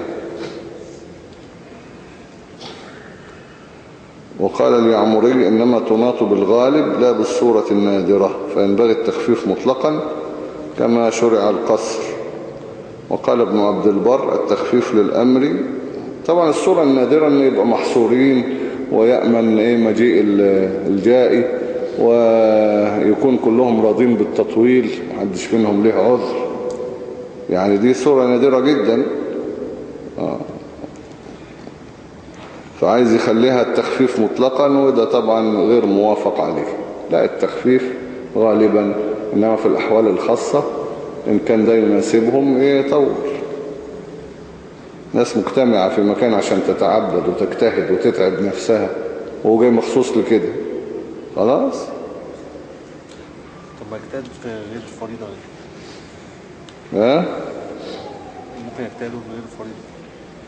وقال اليعمري إنما تناط بالغالب لا بالصورة النادرة فينبغي التخفيف مطلقا كما شرع القصر. وقال ابن عبد البر التخفيف للأمر طبعا الصورة النادرة أن يبقى محصورين ويأمن إيه مجيء الجائي ويكون كلهم راضين بالتطويل محدش منهم له عذر. يعني دي صورة نادرة جدا. آه. فعايز يخليها التخفيف مطلقا وده طبعا غير موافق عليه. لا التخفيف غالبا إنما في الأحوال الخاصة إن كان ده يناسبهم يطول. ناس مجتمعة في مكان عشان تتعبد وتجتهد وتتعب نفسها وهو جاي مخصوص لكده. خلاص؟ طب ما يجتهد في غير الفريضة ها؟ ممكن يجتهدوا في غير الفريضة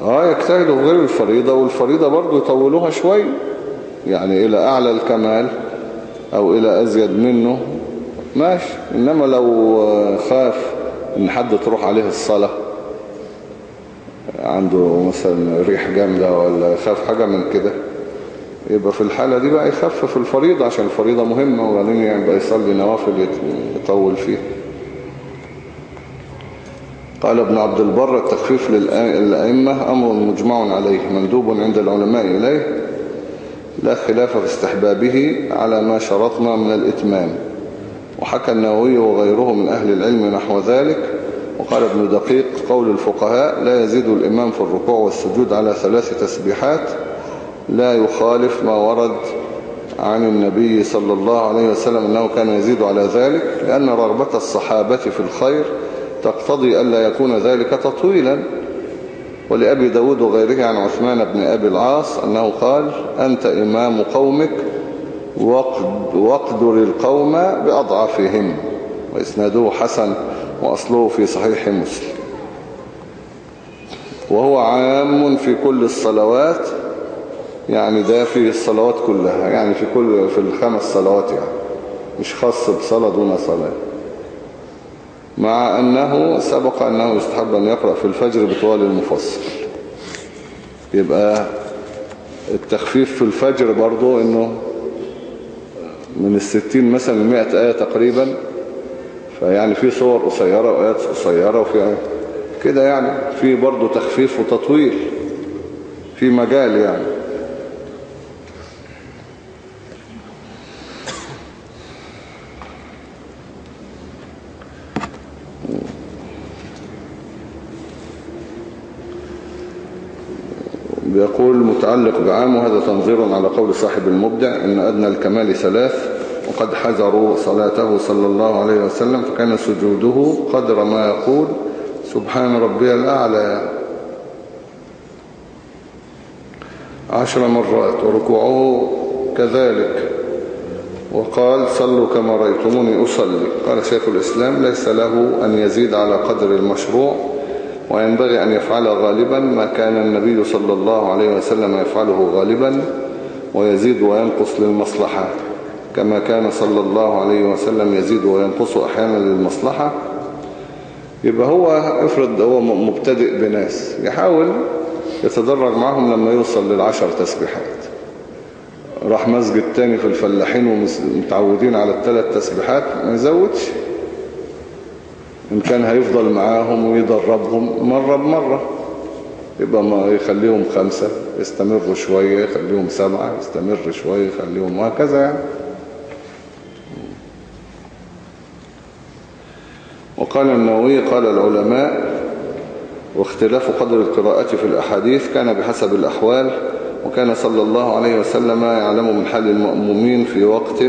آه يجتهدوا في غير الفريضة والفريضة برضو يطولوها شوية يعني إلى أعلى الكمال أو إلى أزيد منه. ماشي إنما لو خاف إن حد تروح عليه الصلاة عنده مثلا ريح جامدة ولا خاف حاجة من كده يبقى في الحالة دي بقى يخفف الفريضة عشان الفريضة مهمة وبعدين يعني بقى يصلي نوافل يطول فيها. قال ابن عبد البر التخفيف للأئمة أمر مجمع عليه مندوب عند العلماء إليه لا خلاف في استحبابه على ما شرطنا من الإتمام. وحكى النووي وغيره من أهل العلم نحو ذلك وقال ابن دقيق قول الفقهاء لا يزيد الإمام في الركوع والسجود على ثلاث تسبيحات لا يخالف ما ورد عن النبي صلى الله عليه وسلم أنه كان يزيد على ذلك لأن رغبة الصحابة في الخير تقتضي ألا يكون ذلك تطويلا. ولأبي داود وغيره عن عثمان بن أبي العاص أنه قال أنت إمام قومك واقدر القوم بأضعفهم. وإسناده حسن. وأصله في صحيح مسلم. وهو عام في كل الصلوات يعني ده في الصلوات كلها يعني في كل في الخمس صلوات يعني مش خاص بصلاة دون صلاة. مع أنه سبق أنه يستحب أن يقرأ في الفجر بطوال المفصل. يبقى التخفيف في الفجر برضو أنه من الستين مثلا المئة آية تقريبا فيعني في صور قصيرة وآيات قصيرة وفي كده يعني. في برضو تخفيف وتطويل في مجال يعني. بيقول متعلق بعام وهذا تنظير على قول صاحب المبدع إن أدنى الكمال ثلاث. وقد حذروا صلاته صلى الله عليه وسلم فكان سجوده قدر ما يقول سبحان ربي الأعلى. عشر مرات وركوعه كذلك. وقال صلوا كما رأيتموني أصلي. قال شيخ الإسلام ليس له أن يزيد على قدر المشروع وينبغي أن يفعل غالبا ما كان النبي صلى الله عليه وسلم يفعله غالبا ويزيد وينقص للمصلحة. كما كان صلى الله عليه وسلم يزيد وينقص أحيانا للمصلحة. يبقى هو افرض هو مبتدئ بناس يحاول يتدرج معهم لما يوصل للعشر تسبيحات. راح مسجد تاني في الفلاحين ومتعودين على الثلاث تسبيحات ما يزودش. إن كان هيفضل معاهم ويدربهم مرة بمرة. يبقى ما يخليهم خمسة يستمروا شوية يخليهم سبعة يستمر شوية يخليهم وهكذا يعني. وقال النووي قال العلماء واختلاف قدر القراءة في الأحاديث كان بحسب الأحوال وكان صلى الله عليه وسلم يعلم من حال المأمومين في وقت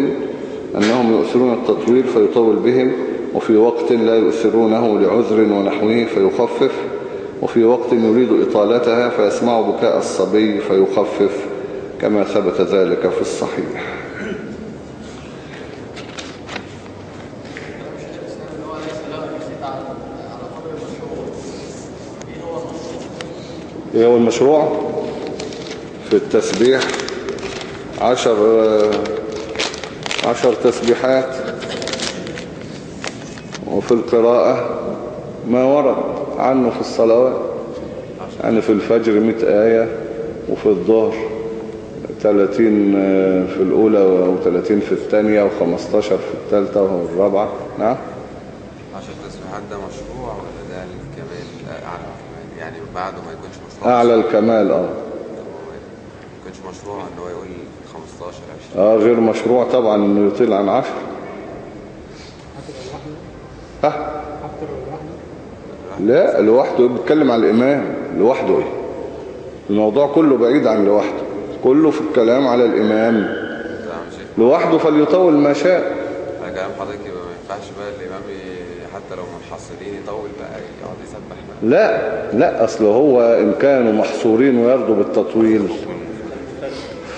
أنهم يؤثرون التطويل فيطول بهم وفي وقت لا يؤثرونه لعذر ونحوه فيخفف وفي وقت يريد إطالتها فيسمع بكاء الصبي فيخفف كما ثبت ذلك في الصحيح. إيه هو المشروع في التسبيح. عشر عشر تسبيحات. وفي القراءة ما ورد عنه في الصلوات. يعني في الفجر 100 آية وفي الظهر 30 في الأولى و30 في الثانية و15 في الثالثة والرابعة نعم. عشر تسبيحات ده مشروع ولا ده للكمال؟ أعلى الكمال يعني بعده ما يكونش مشروع. أعلى الكمال آه. ما يكونش مشروع إن هو يقول 15 20 آه غير مشروع طبعا إنه يطيل عن عشر ها؟ لا لوحده بيتكلم على الإمام لوحده. إيه الموضوع كله بعيد عن لوحده. كله في الكلام على شيخ. لوحده فليطول ما شاء. على كلام حضرتك يبقى ما ينفعش بقى الإمام حتى لو منحصرين يطول بقى يقعد يسبح. لا لا أصل هو إن كانوا محصورين ويرضوا بالتطويل.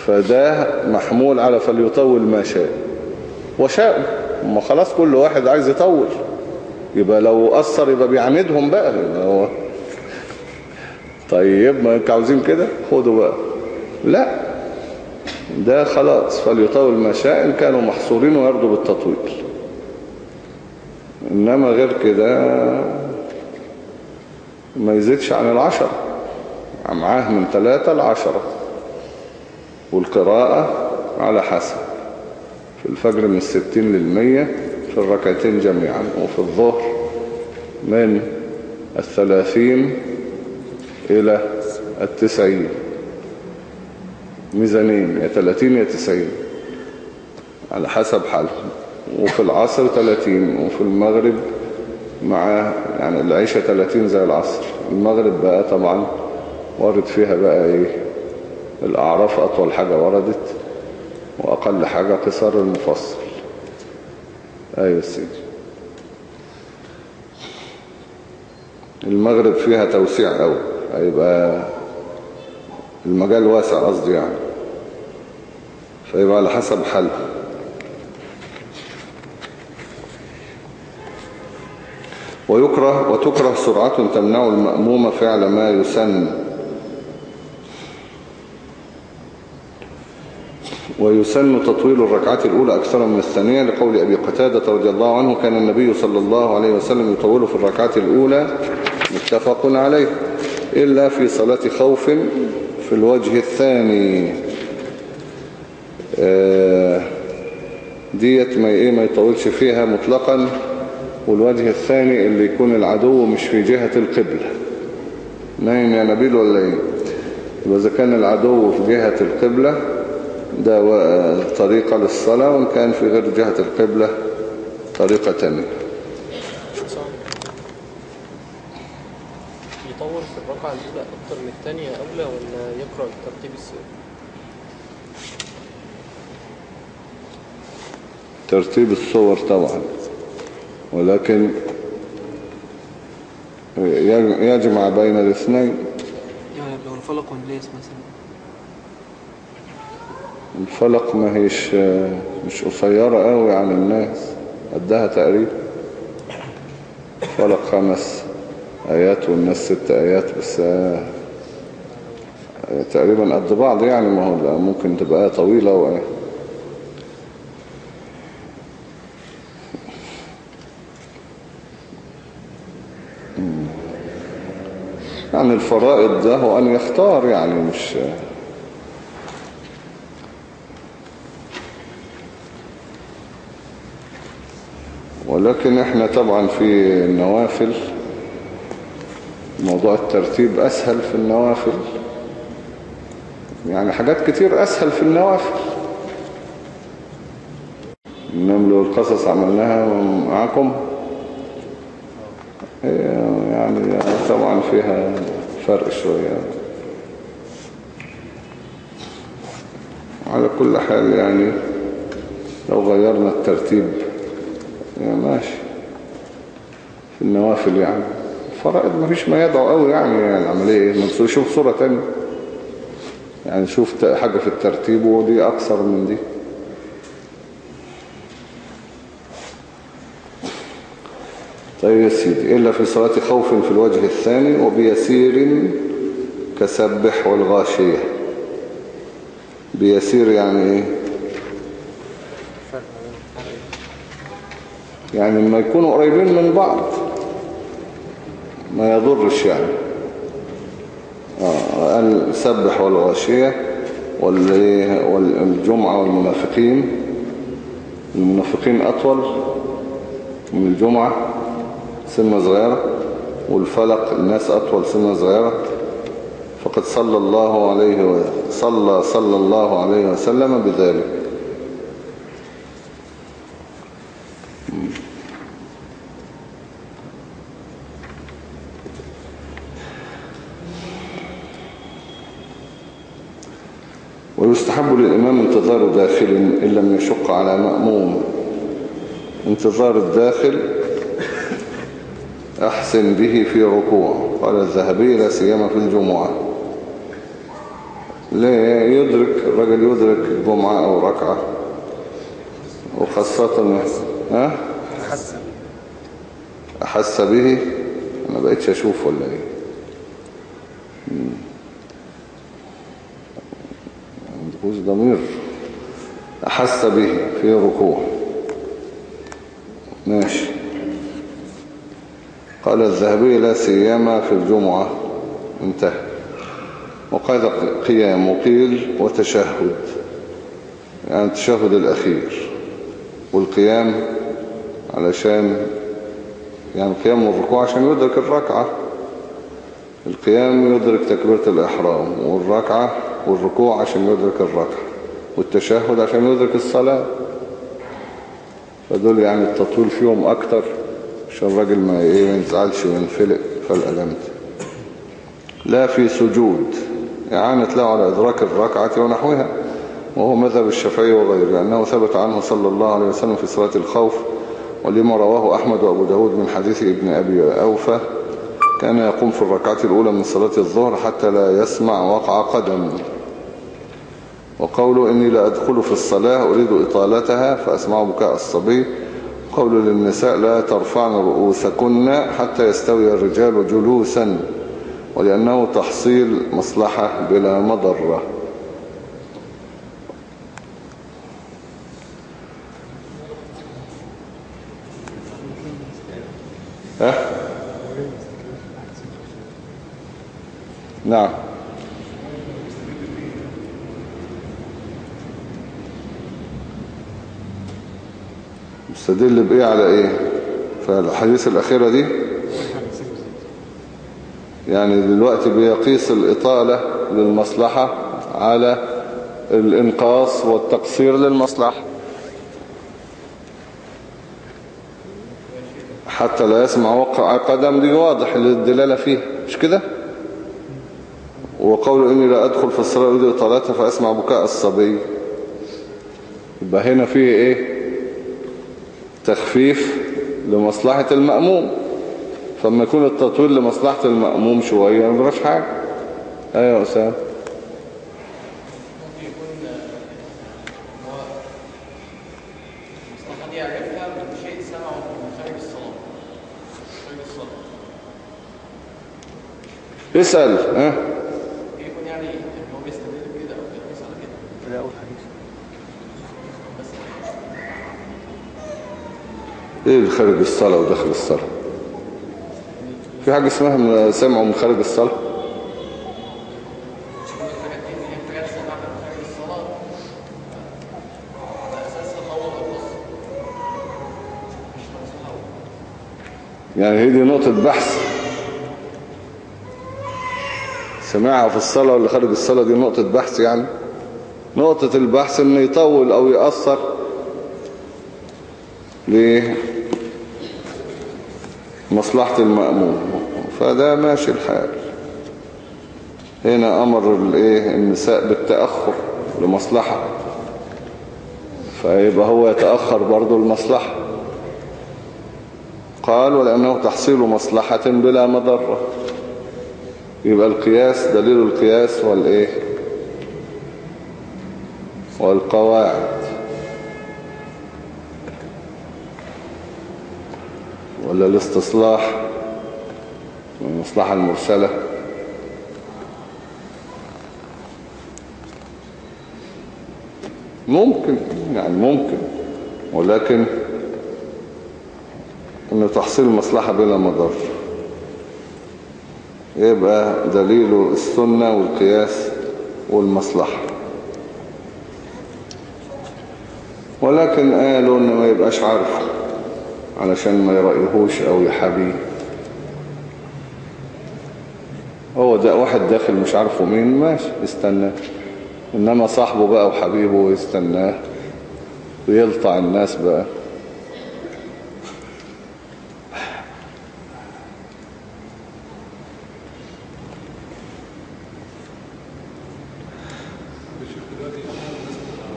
فده محمول على فليطول ما شاء. وشاء. ما خلاص كل واحد عايز يطول. يبقى لو أثر يبقى بيعاندهم بقى. هو. طيب ما أنتوا عاوزين كده؟ خدوا بقى. لا. ده خلاص. فليطول ما شاء. إن كانوا محصورين ويرضوا بالتطويل. إنما غير كده ما يزيدش عن العشرة. معاه من ثلاثة لعشرة. والقراءة على حسب. في الفجر من الستين للمية في الركعتين جميعا. وفي الظهر من الثلاثين إلى التسعين. ميزانين يا تلاتين يا تسعين. على حسب حالهم. وفي العصر تلاتين. وفي المغرب مع يعني العشاء 30 زي العصر. المغرب بقى طبعا ورد فيها بقى إيه؟ الأعراف أطول حاجة وردت وأقل حاجة قصار المفصل. أيوة سيدي. المغرب فيها توسيع قوي هيبقى المجال واسع قصدي يعني. فيبقى على حسب حالها. ويكره وتكره سرعة تمنع المأموم فعل ما يسن. ويسن تطويل الركعات الأولى أكثر من الثانية لقول أبي قتادة رضي الله عنه كان النبي صلى الله عليه وسلم يطول في الركعات الأولى متفق عليه إلا في صلاة خوف في الوجه الثاني. آه، ديت ما إيه ما يطولش فيها مطلقا. والوجه الثاني اللي يكون العدو مش في جهة القبلة. نايم يا نبيل ولا إيه؟ إذا كان العدو في جهة القبلة ده طريقة للصلاة وإن كان في غير جهة القبلة طريقة تانية. يطول في الركعة الأولى أكتر من الثانية أولى ولا يقرأ ترتيب السور؟ ترتيب الصور طبعا. ولكن يج- يجمع بين الاثنين. يعني لو الفلق والناس مثلا الفلق ما هيش مش قصيرة قوي عن الناس قدها تقريبا. فلق خمس آيات والناس ست آيات بس آه، تقريبا قد بعض يعني ما هو ممكن تبقى آية طويلة وآية يعني الفرائض ده هو أن يختار يعني مش ولكن إحنا طبعا في النوافل موضوع الترتيب أسهل في النوافل. يعني حاجات كتير أسهل في النوافل. النمل والقصص عملناها معاكم. يعني طبعا فيها فرق شوية. على كل حال يعني لو غيرنا الترتيب يعني ماشي. في النوافل يعني. الفرائض ما فيش ما يدعو قوي يعني, يعني العملية إيه؟ ما نشوف صورة تانية. يعني شوف حاجة في الترتيب ودي أكثر من دي. طيب يا سيدي إلا في صلاة خوف في الوجه الثاني وبيسير كسبح والغاشية. بيسير يعني إيه؟ يعني لما يكونوا قريبين من بعض. ما يضرش يعني. آه، قال سبح والغاشية وال- والجمعة والمنافقين. المنافقين أطول من الجمعة. سنة صغيرة والفلق الناس أطول سنة صغيرة فقد صلى الله عليه. صلى صلى الله عليه وسلم بذلك ويستحب للإمام انتظار داخل إن لم يشق على مأموم انتظار الداخل أحسن به في ركوع قال الذهبي لا سيما في الجمعة. لا يدرك الرجل يدرك جمعة أو ركعة. وخاصة ها؟ أحس. به؟ أنا بقيتش أشوف ولا إيه. عندكوش ضمير. أحس به في ركوع ماشي. قال الذهبي لا سيما في الجمعة. انتهى. وقال قيام وقيل وتشهد. يعني التشهد الأخير. والقيام علشان يعني القيام والركوع عشان يدرك الركعة. القيام يدرك تكبيرة الإحرام والركعة والركوع عشان يدرك الركعة والتشهد عشان يدرك الصلاة. فدول يعني التطويل فيهم أكتر. عشان الراجل ما إيه ما ينزعلش وينفلق فالألمت لا في سجود. إعانة له على إدراك الركعة ونحوها. وهو مذهب الشافعي وغيره لأنه ثبت عنه صلى الله عليه وسلم في صلاة الخوف. ولما رواه أحمد وأبو داود من حديث ابن أبي أوفى كان يقوم في الركعة الأولى من صلاة الظهر حتى لا يسمع وقع قدم. وقوله إني لا أدخل في الصلاة أريد إطالتها فأسمع بكاء الصبي. قول للنساء لا ترفعن رؤوسكن حتى يستوي الرجال جلوسا ولأنه تحصيل مصلحة بلا مضرة؟ نعم مستدل بإيه على إيه؟ فالحديث الأخيرة دي؟ يعني دلوقتي بيقيس الإطالة للمصلحة على الإنقاص والتقصير للمصلحة. حتى لا يسمع وقع قدم دي واضح الدلالة فيها مش كده؟ وقول إني لا أدخل في الصلاة أريد إطالتها فأسمع بكاء الصبي. يبقى هنا فيه إيه؟ تخفيف لمصلحة المأموم. فما يكون التطوير لمصلحة المأموم شوية ما بغيرش حاجة. أيوه أسامة اسأل. ها؟ إيه اللي خارج الصلاة وداخل الصلاة في حاجة اسمها سمعوا من خارج الصلاة يعني هي دي نقطة بحث. سماعها في الصلاة ولا خارج الصلاة دي نقطة بحث يعني؟ نقطة البحث إنه يطول أو يأثر. لمصلحة المأمون. فده ماشي الحال. هنا أمر الإيه؟ النساء بالتأخر لمصلحة. فيبقى هو يتأخر برضو المصلحة قال ولأنه تحصيل مصلحة بلا مضرة. يبقى القياس دليل القياس والإيه؟ والقواعد. ولا الاستصلاح والمصلحة المرسلة؟ ممكن يعني ممكن ولكن انه تحصيل مصلحة بلا مضر. يبقى دليل السنة والقياس والمصلحة. ولكن قالوا انه ما يبقاش عارفه علشان ما يرأيهوش أو يحابيه. هو ده واحد داخل مش عارفه مين ماشي يستناه انما صاحبه بقى وحبيبه يستناه ويلطع الناس بقى الشيخ دلوقتي إحنا الناس بتبقى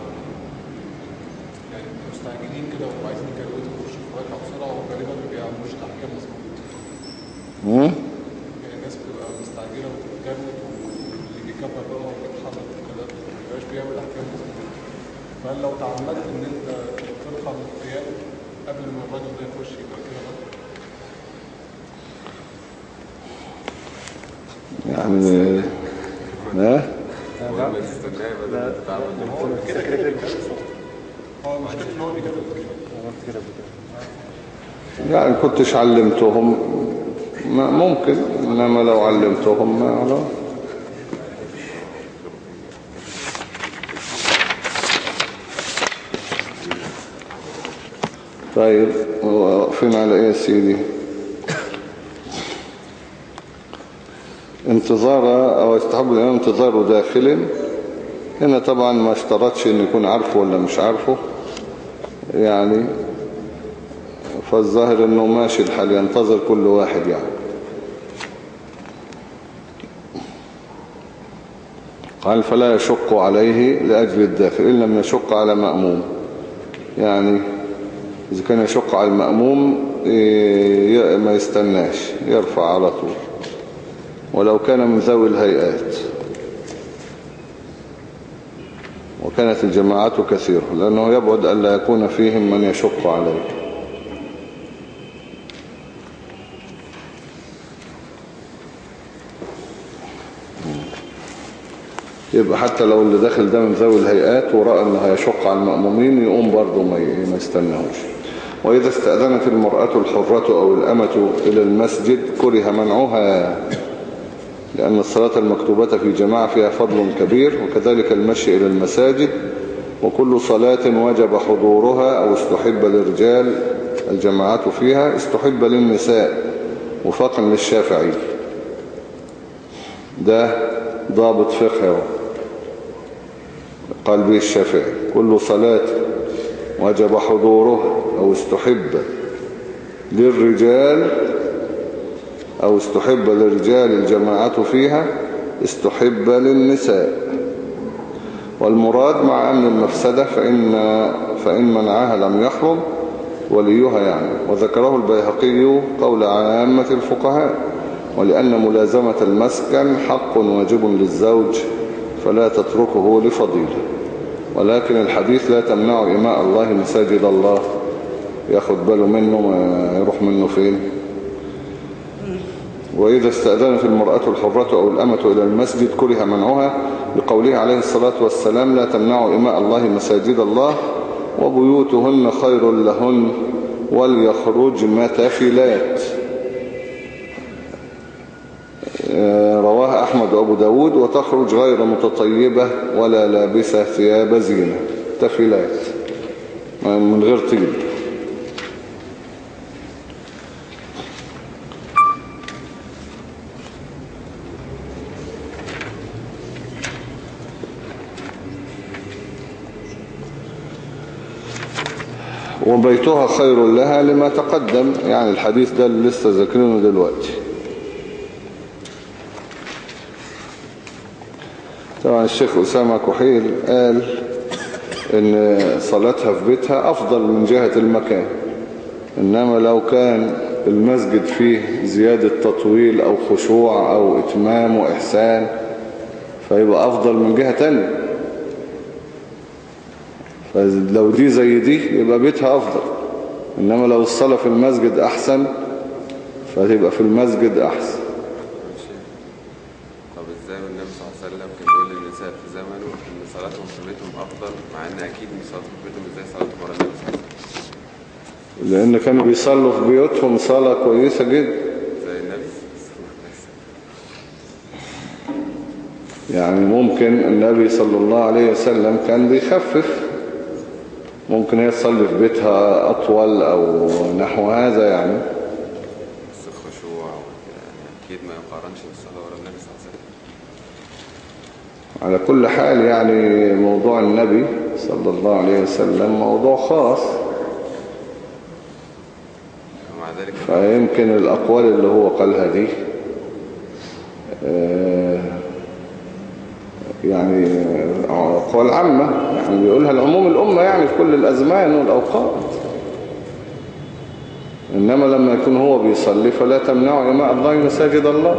يعني مستعجلين كده وعايزين يجربوا يخشوا في ركعه بسرعة وغالبا ما بيعملوش الاحكام مظبوط مم؟ يعني الناس بتبقى مستعجله وبتتجرد واللي بيكبر بقى هو بيتحرك وكده ما بيبقاش بيعمل احكام مظبوط فهل لو تعمدت ان انت ترفع من القيام قبل ما الراجل ده يخش يبقى كده غلط؟ يعني ها المهم تستناه بدل ما تتعمل كده كده بيكرر هو مشكلته ان هو بيكرر يعني كنتش علمتهم. ممكن إنما لو علمتهم ما خلاص طيب واقفين على إيه يا سيدي؟ انتظار أو يستحب الإمام انتظاره داخل. هنا طبعا ما اشترطش إن يكون عارفه ولا مش عارفه. يعني فالظاهر إنه ماشي الحال ينتظر كل واحد يعني. قال فلا يشق عليه لأجل الداخل إن لم يشق على مأموم. يعني إذا كان يشق على المأموم ي- ما يستناش يرفع على طول. ولو كان من ذوي الهيئات. وكانت الجماعات كثيرة لأنه يبعد ألا يكون فيهم من يشق عليه. يبقى حتى لو اللي داخل ده من ذوي الهيئات ورأى انه هيشق على المأمومين يقوم برضه ما يستناهوش. وإذا استأذنت المرأة الحرة أو الأمة إلى المسجد كره منعها لأن الصلاة المكتوبة في جماعة فيها فضل كبير وكذلك المشي إلى المساجد وكل صلاة وجب حضورها أو استحب للرجال الجماعات فيها استحب للنساء وفاقا للشافعي. ده ضابط فقهي به الشافعي كل صلاة وجب حضورها أو استحب للرجال أو استحب للرجال الجماعة فيها استحب للنساء. والمراد مع أمن المفسدة فإن, فإن منعها لم يحرم وليها يعني. وذكره البيهقي قول عامة الفقهاء ولأن ملازمة المسكن حق واجب للزوج فلا تتركه لفضيلة. ولكن الحديث لا تمنع إماء الله مساجد الله. ياخد باله منه ما يروح منه فين. وإذا استأذنت المرأة الحرة أو الأمة إلى المسجد كره منعها لقوله عليه الصلاة والسلام لا تمنعوا إماء الله مساجد الله وبيوتهن خير لهن وليخرجن تافلات وأبو داود وتخرج غير متطيبة ولا لابسة ثياب زينة. تافلات من غير طيب. وبيتها خير لها لما تقدم. يعني الحديث ده لسه ذاكرينه دلوقتي. طبعا الشيخ أسامة كحيل قال إن صلاتها في بيتها أفضل من جهة المكان إنما لو كان المسجد فيه زيادة تطويل أو خشوع أو إتمام وإحسان فيبقى أفضل من جهة تانية. فلو دي زي دي يبقى بيتها أفضل إنما لو الصلاة في المسجد أحسن فتبقى في المسجد أحسن طب إزاي النبي صلى الله عليه وسلم كان بيقول للنساء في زمنه ان صلاتهم في بيتهم افضل مع ان أكيد مش صلاتهم في بيتهم إزاي صلاتهم ورا النبي صلى الله عليه لأن كانوا بيصلوا في بيوتهم صلاة كويسة جدا. يعني ممكن النبي صلى الله عليه وسلم كان بيخفف. ممكن هي تصلي في بيتها أطول أو نحو هذا يعني. بس الخشوع يعني أكيد ما يقارنش بالصلاة ورا النبي صلى الله عليه وسلم. على كل حال يعني موضوع النبي صلى الله عليه وسلم موضوع خاص. ذلك. فيمكن الأقوال اللي هو قالها دي آه، يعني أقوال عامة يعني بيقولها العموم الأمة يعني في كل الأزمان والأوقات. إنما لما يكون هو بيصلي فلا تمنعوا إماء الله مساجد الله.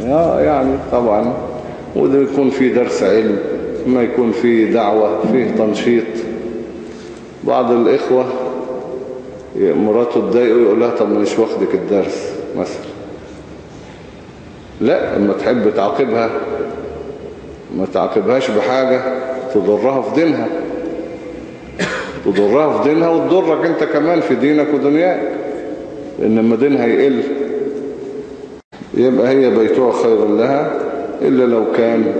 يا- يعني طبعا وده يكون في درس علم ما يكون في دعوة فيه تنشيط. بعض الإخوة مراته تضايقه يقول لها طب مش واخدك الدرس مثلا. لا أما تحب تعاقبها ما تعاقبهاش بحاجة تضرها في دينها. تضرها في دينها وتضرك أنت كمان في دينك ودنياك. لأن لما دينها يقل. يبقى هي بيتها خير لها إلا لو كان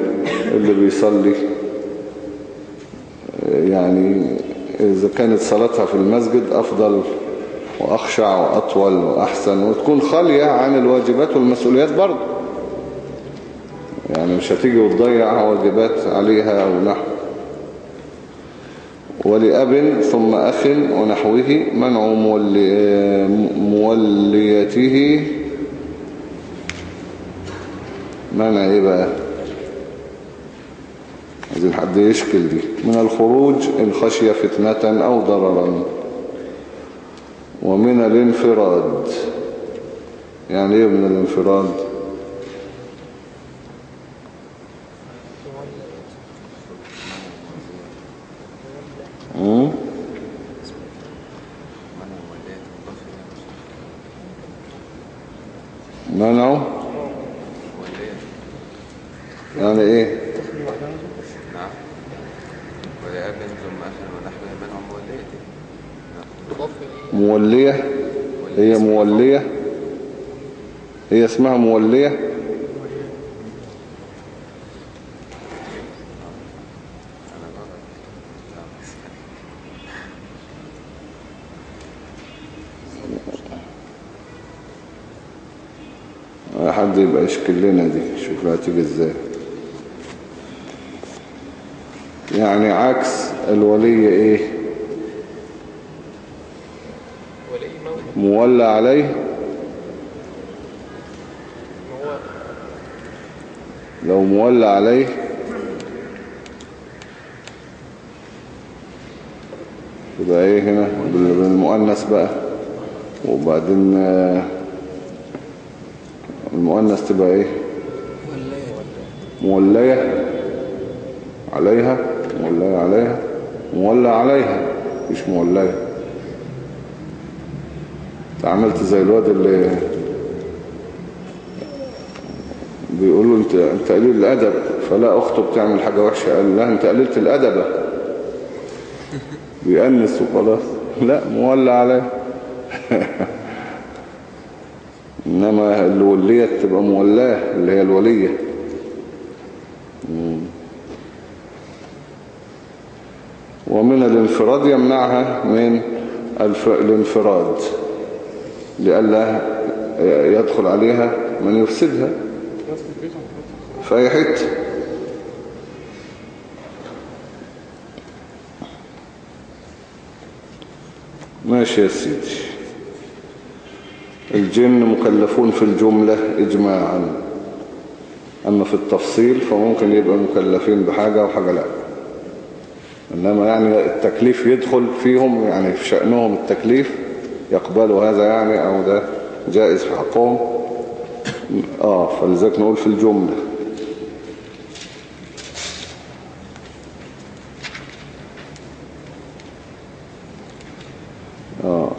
اللي بيصلي. يعني إذا كانت صلاتها في المسجد أفضل وأخشع وأطول وأحسن وتكون خالية عن الواجبات والمسؤوليات برضه. يعني مش هتيجي وتضيع واجبات عليها أو نحو ولأب ثم أخ ونحوه منع مولي موليته منع إيه بقى؟ عايزين حد يشكل دي. من الخروج إن خشي فتنة أو ضررا. ومن الانفراد يعني إيه من الانفراد مم؟ منعه يعني إيه نعم ولأب ثم أخ ونحوه منع موليته نعم مولية هي مولية. هي اسمها مولية. حد يبقى يشكل لنا دي شوف هتيجي إزاي. يعني عكس الولي إيه؟ مولى عليه. لو مولى عليه. يبقى إيه هنا؟ بال- بالمؤنث بقى. وبعدين آه، المؤنث تبقى إيه؟ مولية. عليها. مولية عليها. مولى عليها. مش انت عملت زي الواد اللي بيقولوا انت انت قليل الأدب فلا اخته بتعمل حاجة وحشة. قال لها انت قللت الأدب. بيأنس وخلاص. لا مولى عليه. إنما الولية تبقى مولاه اللي هي الولية. ومن الانفراد يمنعها من. الانفراد. لئلا يدخل عليها من يفسدها. في أي حتة ماشي يا سيدي. الجن مكلفون في الجملة إجماعا. أما في التفصيل فممكن يبقى مكلفين بحاجة وحاجة لأ. إنما يعني التكليف يدخل فيهم يعني في شأنهم التكليف يقبلوا هذا يعني أو ده جائز في حقهم؟ آه فلذلك نقول في الجملة. آه.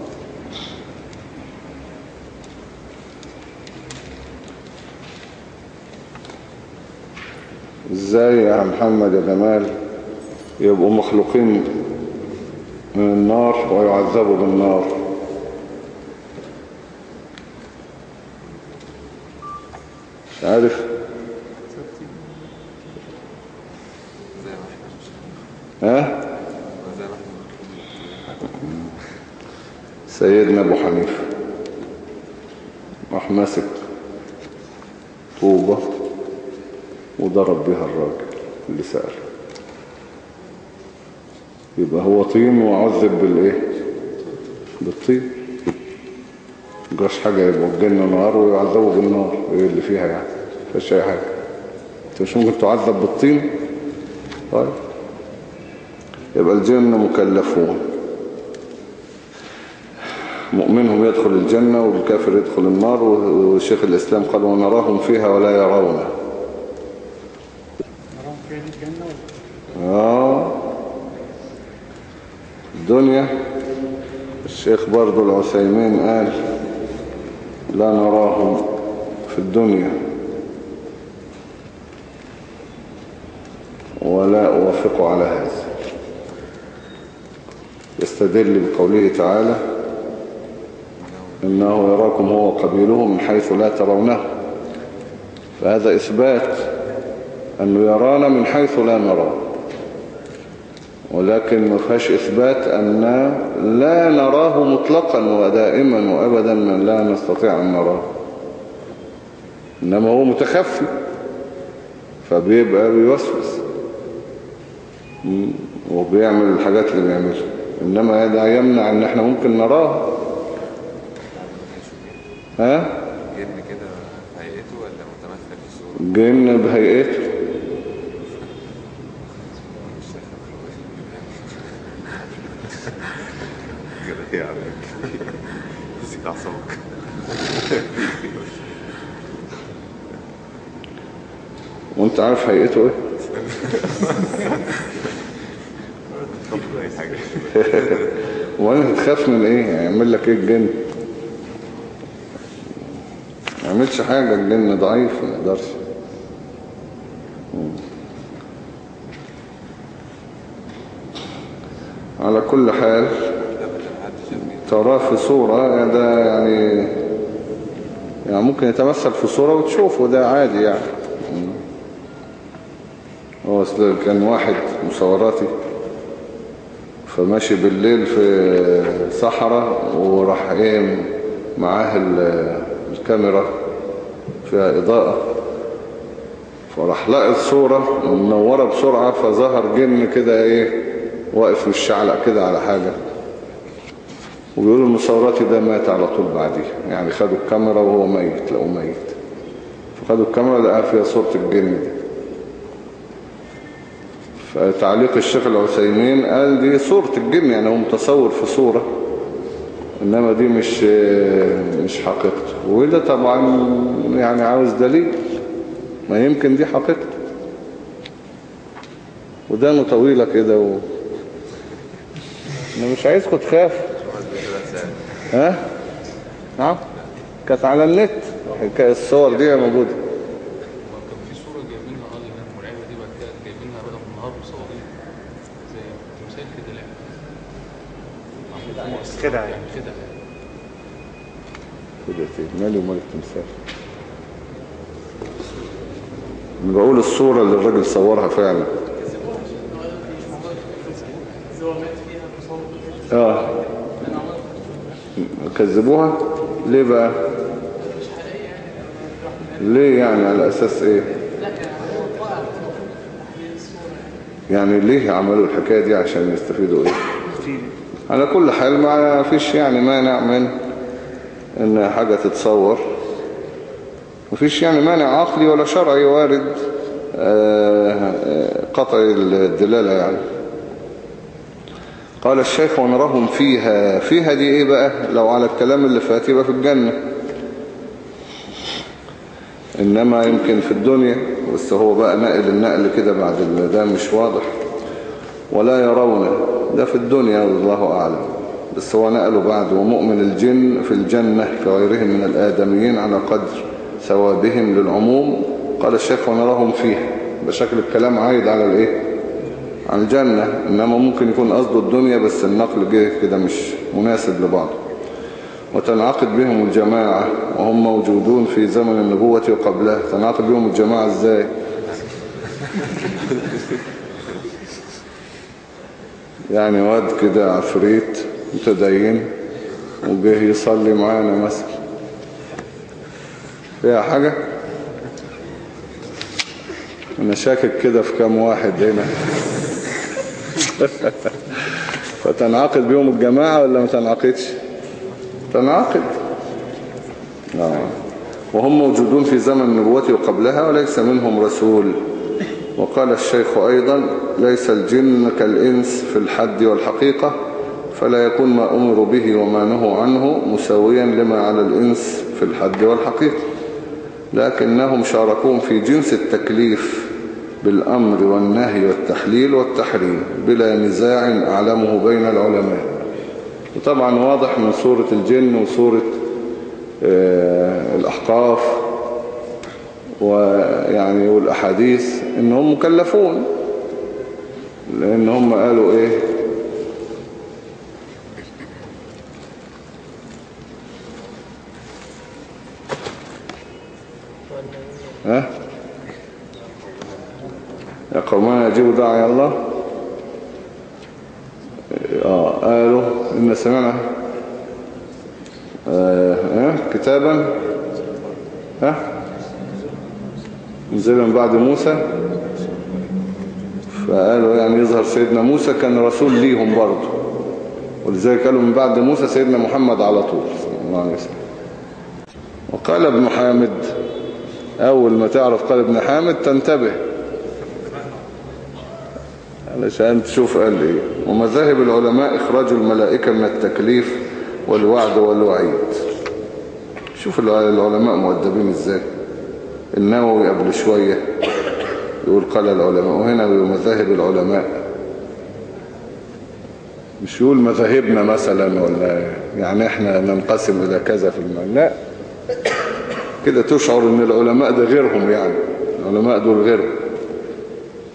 إزاي يا محمد يا جمال؟ يبقوا مخلوقين من النار ويعذبوا بالنار. عارف؟ ها؟ سيدنا أبو حنيفة. راح ماسك طوبة وضرب بها الراجل اللي سأل يبقى هو طين وعذب بالإيه؟ بالطين. مجراش حاجة يبقى الجنة نار ويعذبوا بالنار إيه اللي فيها يعني؟ مفيش اي حاجة. أنت مش ممكن تعذب بالطين؟ طيب. يبقى الجن مكلفون. مؤمنهم يدخل الجنة والكافر يدخل النار وشيخ الإسلام قال ونراهم فيها ولا يرون نراهم فيها الجنة آه. الدنيا. الشيخ برضو العثيمين قال لا نراهم في الدنيا. ولا أوافق على هذا. يستدل بقوله تعالى إنه يراكم هو وقبيله من حيث لا ترونه فهذا إثبات أنه يرانا من حيث لا نراه ولكن ما فيهاش إثبات أن لا نراه مطلقا ودائما وأبدا من لا نستطيع أن نراه. إنما هو متخفي. فبيبقى بيوسوس. وبيعمل الحاجات اللي بيعملها. إنما ده يمنع أن إحنا ممكن نراه. ها؟ جن كده في هيئته ولا متمثل في الصورة؟ جن بهيئته. كده يعني يزيك أعصابك وأنت عارف هيئته إيه طب أي حاجة وأنا تخاف من إيه يعمل لك إيه الجن ما يعملش حاجة الجن ضعيف ما يقدرش. على كل حال تراه في صورة ده يعني يعني ممكن يتمثل في صورة وتشوفه ده عادي يعني. هو كان واحد مصوراتي فماشي بالليل في صحراء وراح إيه معاه ال- الكاميرا فيها إضاءة. فراح لقى الصورة منورة بسرعة فظهر جن كده إيه واقف مش شعلق كده على حاجة. وبيقولوا المصوراتي ده مات على طول بعديه يعني خدوا الكاميرا وهو ميت لقوا ميت. فخدوا الكاميرا لقاها فيها صورة الجن دي. فتعليق الشيخ العثيمين قال دي صورة الجن يعني هو متصور في صورة إنما دي مش مش حقيقته. وده طبعا يعني عاوز دليل ما يمكن دي حقيقته ودانه طويلة كده و... أنا مش عايزكم تخافوا. ها؟ نعم؟ كانت على النت الصور دي موجودة كان في صورة جايبينها آه اللي هي المرعبة دي بعد كده جايبينها بدل من النهار بصواريخ زي تمثال كده لعب خدعة يعني. خدعة يعني كده إيه مالي ومال التمثال؟ أنا بقول الصورة اللي الراجل صورها فعلا. آه. كذبوها؟ ليه بقى؟ ليه يعني؟ على أساس إيه؟ يعني ليه عملوا الحكاية دي عشان يستفيدوا إيه؟ على كل حال ما فيش يعني مانع من إن حاجة تتصور. مفيش يعني مانع عقلي ولا شرعي وارد آه، آه، قطع الدلالة يعني. قال الشيخ ونراهم فيها فيها دي إيه بقى؟ لو على الكلام اللي فات يبقى في الجنة. إنما يمكن في الدنيا بس هو بقى نقل النقل كده بعد ده مش واضح. ولا يرون ده في الدنيا والله أعلم. بس هو نقله بعد ومؤمن الجن في الجنة كغيرهم من الآدميين على قدر ثوابهم للعموم. قال الشيخ ونراهم فيها بشكل الكلام عايد على الإيه؟ على الجنة. إنما ممكن يكون قصده الدنيا بس النقل جه كده مش مناسب لبعض. وتنعقد بهم الجماعة وهم موجودون في زمن النبوة وقبلها تنعقد بهم الجماعة إزاي؟ يعني واد كده عفريت متدين وجه يصلي معانا مثلا. فيها حاجة؟ أنا شاكك كده في كام واحد هنا. فتنعقد بيهم الجماعة ولا ما تنعقدش؟ تنعقد. آه. وهم موجودون في زمن النبوة وقبلها وليس منهم رسول. وقال الشيخ أيضا ليس الجن كالإنس في الحد والحقيقة فلا يكون ما أمروا به وما نهوا عنه مساويا لما على الإنس في الحد والحقيقة. لكنهم شاركون في جنس التكليف بالأمر والنهي والتحليل والتحريم بلا نزاع أعلمه بين العلماء. وطبعا واضح من سورة الجن وسورة آه، الأحقاف ويعني والأحاديث إنهم مكلفون. لأن هم قالوا إيه؟ ها؟ يا قومنا يجيبوا داعي الله. آه قالوا إن سمعنا. آه كتابا ها نزل من بعد موسى؟ فقالوا يعني يظهر سيدنا موسى كان رسول ليهم برضه. ولذلك قالوا من بعد موسى سيدنا محمد على طول. صلى الله عليه وسلم. وقال ابن حامد أول ما تعرف قال ابن حامد تنتبه. علشان تشوف قال إيه. ومذاهب العلماء إخراج الملائكة من التكليف والوعد والوعيد. شوف العلماء مؤدبين إزاي. النووي قبل شوية يقول قال العلماء وهنا مذاهب العلماء. مش يقول مذاهبنا مثلا ولا يعني إحنا ننقسم إلى كذا في المال لا. كده تشعر إن العلماء ده غيرهم يعني العلماء دول غيرهم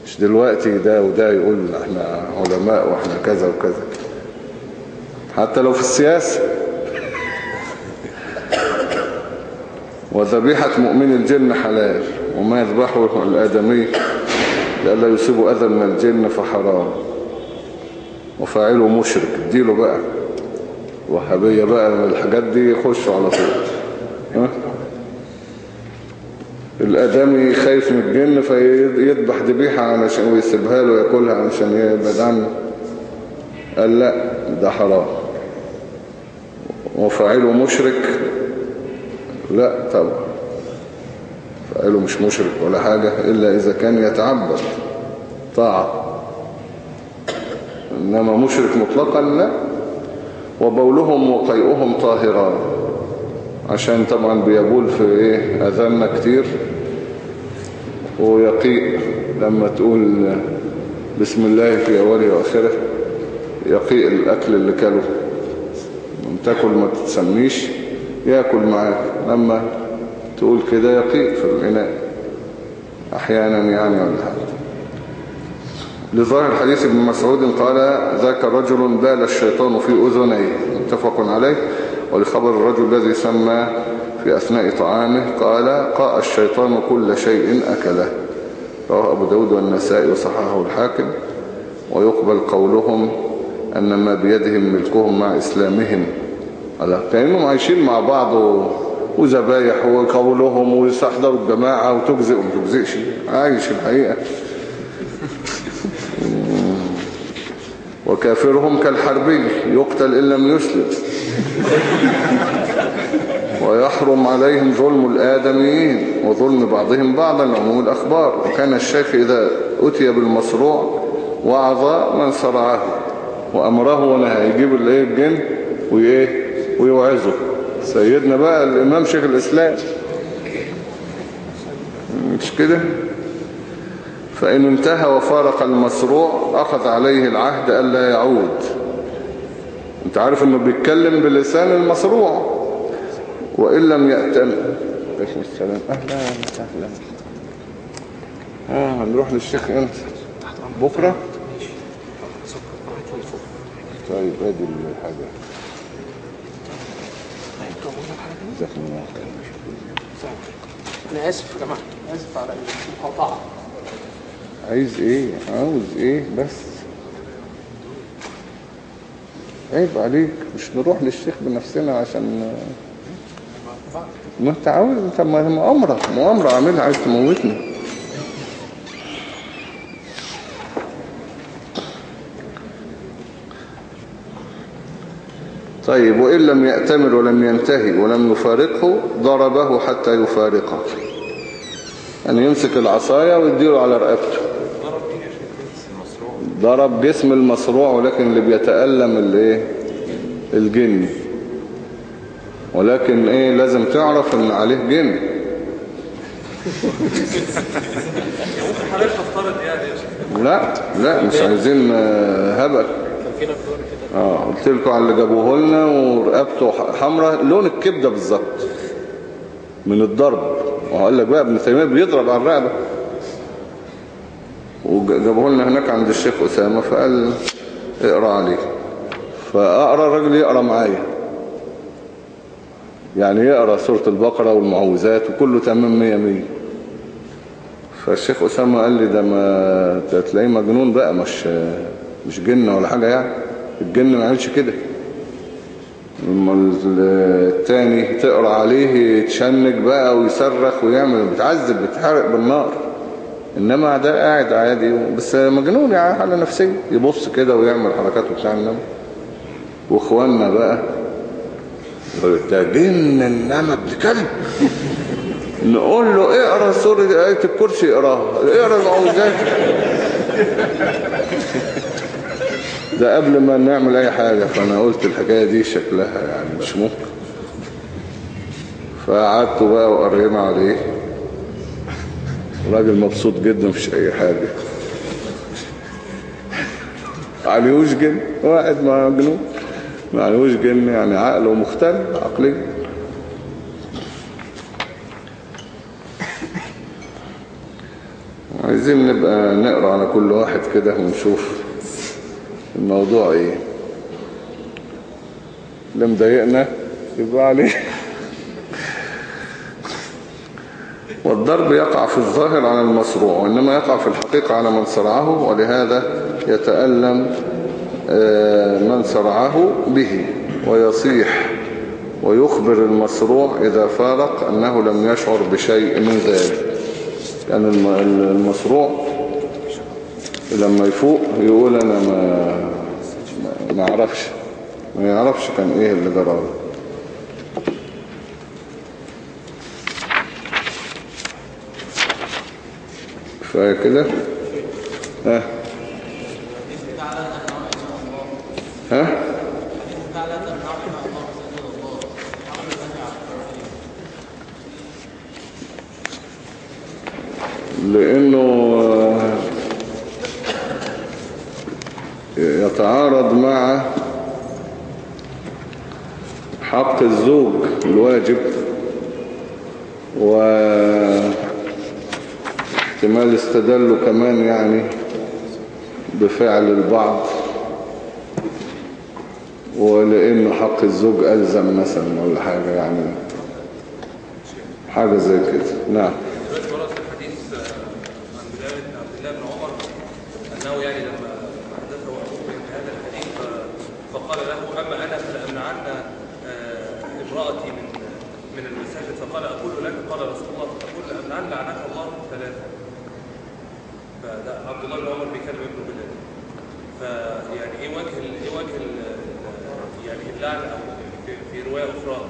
مش دلوقتي ده وده يقول إحنا علماء وإحنا كذا وكذا. حتى لو في السياسة. وذبيحة مؤمن الجن حلال وما يذبحه الآدمي لألا يصيبوا أذى من الجن فحرام. وفاعله مشرك اديله بقى. وهابية بقى الحاجات دي يخشوا على طول؟ الآدمي خايف من الجن فيذبح ذبيحة علشان ويسيبها له وياكلها علشان يبعد عنه. قال لا ده حرام. وفاعله مشرك لا طبعا. فاعله مش مشرك ولا حاجة إلا إذا كان يتعبد. طاعة. إنما مشرك مطلقا لا. وبولهم وقيئهم طاهران. عشان طبعا بيبول في إيه أذاننا كتير. ويقيء لما تقول بسم الله في أوله وآخره. يقيء الأكل اللي كله. لما تاكل ما تتسميش ياكل معاك لما تقول كده يقيء في الإناء أحيانا يعني ولا حاجة. لظاهر حديث ابن مسعود قال ذاك رجل بال الشيطان في أذنيه. متفق عليه. ولخبر الرجل الذي سمى في أثناء طعامه قال قاء الشيطان كل شيء أكله. رواه أبو داود والنسائي وصححه الحاكم. ويقبل قولهم أن ما بيدهم ملكهم مع إسلامهم. على كأنهم عايشين مع بعض. وذبايح وقولهم ويستحضروا الجماعة وتجزئ وما تجزئش عايش الحقيقة. وكافرهم كالحربي يقتل إن لم يسلم. ويحرم عليهم ظلم الآدميين وظلم بعضهم بعضا لعموم الأخبار. وكان الشيخ إذا أتي بالمصروع وعظ من صرعه وأمره ونهى يجيب الجن وإيه ويوعظه. سيدنا بقى الإمام شيخ الإسلام. مش كده؟ فإن انتهى وفارق المصروع أخذ عليه العهد ألا يعود. أنت عارف إنه بيتكلم بلسان المصروع وإن لم يأتم عليكم السلام؟ أهلا وسهلا. آه هنروح للشيخ انت بكرة؟ طيب ادي الحاجة. جزاكم الله خير أنا آسف يا جماعة آسف على المقاطعه عايز إيه؟ عاوز إيه؟ بس. عيب عليك مش نروح للشيخ بنفسنا عشان ما أنت عاوز أنت ما مؤامرة مؤامرة عاملها عايز تموتني. طيب وإن لم يأتمر ولم ينتهي ولم يفارقه ضربه حتى يفارقه. يعني يمسك العصاية ويديله على رقبته. ضرب جسم المصروع ولكن اللي بيتألم الايه الجن. ولكن إيه؟ لازم تعرف إن عليه جن. لا لا مش عايزين آه، هبل. آه قلت لكم على اللي جابوه لنا ورقبته حمراء. لون الكبده بالظبط. من الضرب. وهقول لك بقى ابن تيمية بيضرب على الرقبة. وجابوه لنا هناك عند الشيخ أسامة فقال اقرأ عليه. فأقرأ الراجل يقرأ معايا. يعني يقرأ سورة البقرة والمعوذات وكله تمام 100 100 فالشيخ أسامة قال لي ده ما تلاقيه مجنون بقى مش مش جن ولا حاجة يعني. الجن ما يعملش كده. لما التاني تقرأ عليه يتشنج بقى ويصرخ ويعمل بتعذب بتحرق بالنار. إنما ده قاعد عادي. بس مجنون يعني حالة نفسية. يبص كده ويعمل حركات بتاع النمل وإخواننا بقى ده جن إنما ابن كلب نقول له اقرأ سورة آية الكرسي اقرأها. اقرأ المعوذات ده قبل ما نعمل أي حاجة فأنا قلت الحكاية دي شكلها يعني مش ممكن. فقعدت بقى وقرينا عليه. راجل مبسوط جدا مفيش أي حاجة. عليهوش جن واحد مع جنون. ما عليهوش جن يعني عقله مختل عقلي عايزين نبقى نقرأ على كل واحد كده ونشوف الموضوع إيه؟ اللي مضايقنا يبقى عليه والضرب يقع في الظاهر على المصروع وإنما يقع في الحقيقة على من صرعه ولهذا يتألم آه، من صرعه به ويصيح ويخبر المصروع إذا فارق أنه لم يشعر بشيء من ذلك. الم- المصروع لما يفوق يقول أنا ما ما- أعرفش ما يعرفش كان إيه اللي جرى له. كفاية كده. ها؟ ها؟ لأنه آه، يتعارض مع حق الزوج الواجب و احتمال استدلوا كمان يعني بفعل البعض ولأنه حق الزوج ألزم مثلا ولا حاجة يعني حاجة زي كده. نعم دلوقتي ورد في الحديث آه، عن بلال بن عبد الله بن عمر انه يعني لما حدثه ابوه بهذا الحديث ف- فقال له اما أنا فلامنعن آه، امراتي من من المساجد فقال أقول لك قال رسول الله فاقول لامنعن لعنك الله ثلاثة فده عبد الله بن عمر بيكلم ابنه بلال فيعني إيه وجه ال- إيه وجه ال- يعني اللعن أو في, في روايه أخرى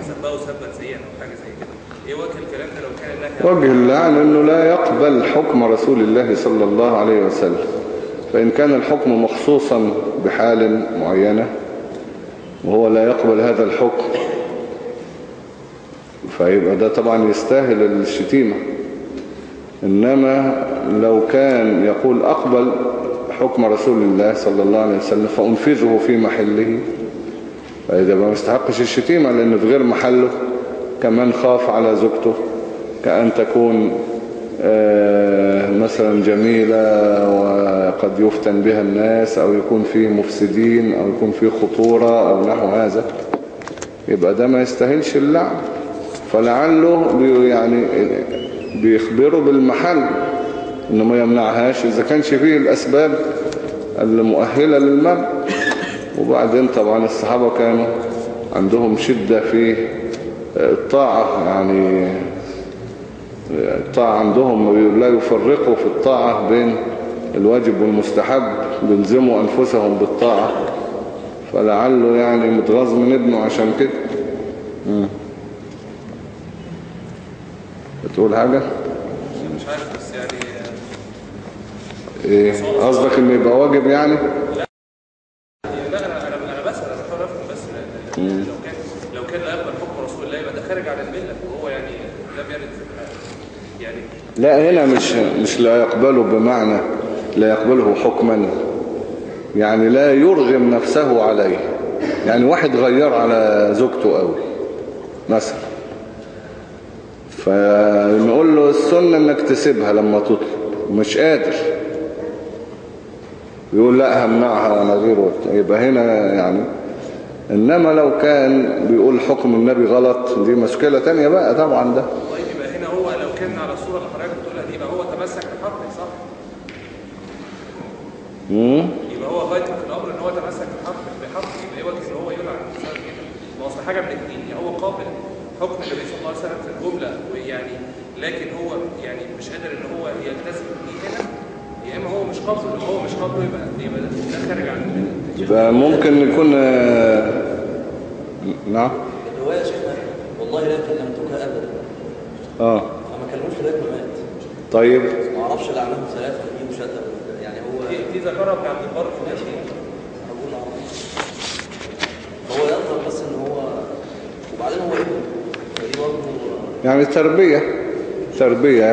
فسبه سبا سيئا أو حاجة زي كده إيه وجه الكلام ده لو كان الله وجه اللعن أنه لا يقبل حكم رسول الله صلى الله عليه وسلم. فإن كان الحكم مخصوصا بحال معينة وهو لا يقبل هذا الحكم فيبقى ده طبعا يستاهل الشتيمة. إنما لو كان يقول أقبل حكم رسول الله صلى الله عليه وسلم فأنفذه في محله فإذا ما مستحقش الشتيمة لأنه في غير محله كمان خاف على زوجته. كأن تكون آه، مثلا جميلة وقد يفتن بها الناس أو يكون فيه مفسدين أو يكون فيه خطورة أو نحو هذا. يبقى ده ما يستاهلش اللعن فلعله يعني بيخبروا بالمحل إنه ما يمنعهاش. إذا كانش فيه الأسباب المؤهلة للمنع وبعدين طبعا الصحابة كانوا عندهم شدة في الطاعة. يعني الطاعة عندهم لا يفرقوا في الطاعة بين الواجب والمستحب بيلزموا أنفسهم بالطاعة فلعله يعني متغاظ من ابنه عشان كده. بتقول حاجة؟ مش عارف بس يعني إيه قصدك ان يبقى واجب يعني لا أنا أنا أنا بسال أنا بحاول افهم بس لأن- لأن لو كان لو كان لا يقبل حكم رسول الله يبقى ده خارج عن الملة وهو يعني لم يرد يعني لا هنا مش مش لا يقبله بمعنى لا يقبله حكما. يعني لا يرغم نفسه عليه. يعني واحد غير على زوجته قوي مثلا. فنقول له السنة إنك تسيبها لما تطلب مش قادر. يقول لا همنعها وأنا غيره يبقى هنا يعني إنما لو كان بيقول حكم النبي غلط دي مشكلة تانية بقى طبعا ده. كان على الصورة اللي حضرتك بتقولها دي يبقى هو تمسك بحقه صح؟ مم. يبقى هو غايته في الأمر إن هو تمسك بحقه بحقه يبقى إيه وجه إن هو يلعن بسبب كده؟ ما أصل حاجة من الاثنين يا هو قابل حكم النبي صلى الله عليه وسلم في الجملة ويعني لكن هو يعني مش قادر إن هو يلتزم بيه هنا يا إما هو مش قابل لو هو مش قابل يبقى يبقى ده خارج عن يبقى ممكن يكون آه، نعم الرواية يا شيخنا والله لا كلمتك أبدا آه فما كلموش لغاية ما مات. طيب. ما أعرفش لعنهم ثلاثة دي مشاهدة يعني هو دي دي ذكرها ابن عبد البر في أنا بقول أعرف هو يظهر بس إن هو وبعدين هو ابن فدي برضه يعني تربية. تربية.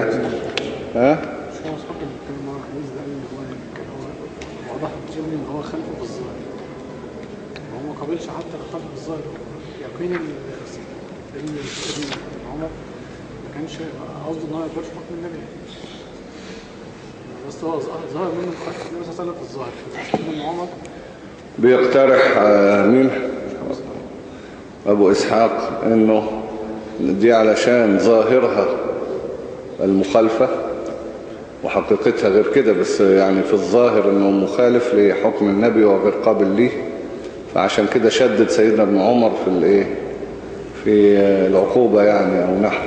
ها؟ مش هو صاحب اللي بيتكلم معاه الحديث ده إن هو هو واضح جيبني إن هو خلفه بالظاهر هو ما قابلش حتى الخلف بالظاهر يقين ان ابن ابن عمر؟ ما كانش قصده إن هو ما يقبلش حكم النبي بس هو ظهر منه خلف النبي صلى الله عليه وسلم في الظاهر بيقترح آه، مين أبو إسحاق إنه دي علشان ظاهرها المخالفة وحقيقتها غير كده بس يعني في الظاهر إنه مخالف لحكم النبي وغير قابل ليه. فعشان كده شدد سيدنا ابن عمر في الإيه؟ في العقوبة يعني أو نحو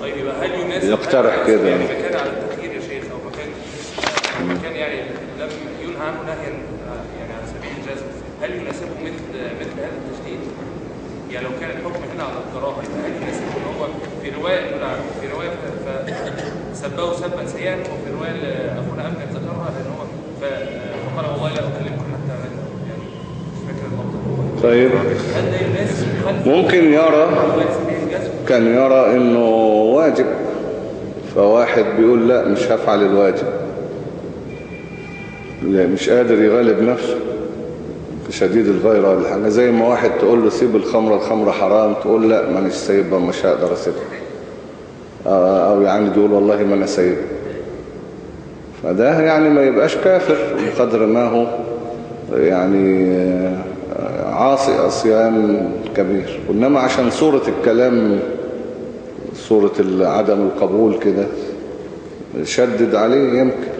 طيب يبقى هل يناسب يقترح كده يعني. مكان على التغيير يا شيخ أو مكان مكان يعني لم ينهى عنه نهيا آه، يعني على سبيل الجزم هل يناسبه مثل مثل هذا التشديد؟ يعني لو كان الحكم هنا على الكراهة هل يناسبه إن هو في رواية في رواية فسبه سبا سيئا وفي رواية اخونا امجد ذكرها ان هو فقال والله لا أكلمكم حتى يعني مش فاكر الموضوع طيب هل ده يناسب ممكن يرى الجزم؟ كان يرى إنه واجب فواحد بيقول لا مش هفعل الواجب. لا مش قادر يغالب نفسه شديد الغيرة ولا حاجة. زي ما واحد تقول له سيب الخمرة الخمرة حرام تقول لا مانيش سايبها مش هقدر أسيبها. آه، أو يعني تقول والله ما أنا سايبها. فده يعني ما يبقاش كافر بقدر ما هو. يعني آه، عاصي عصيان كبير. وإنما عشان صورة الكلام صورة عدم القبول كده. شدد عليه يمكن.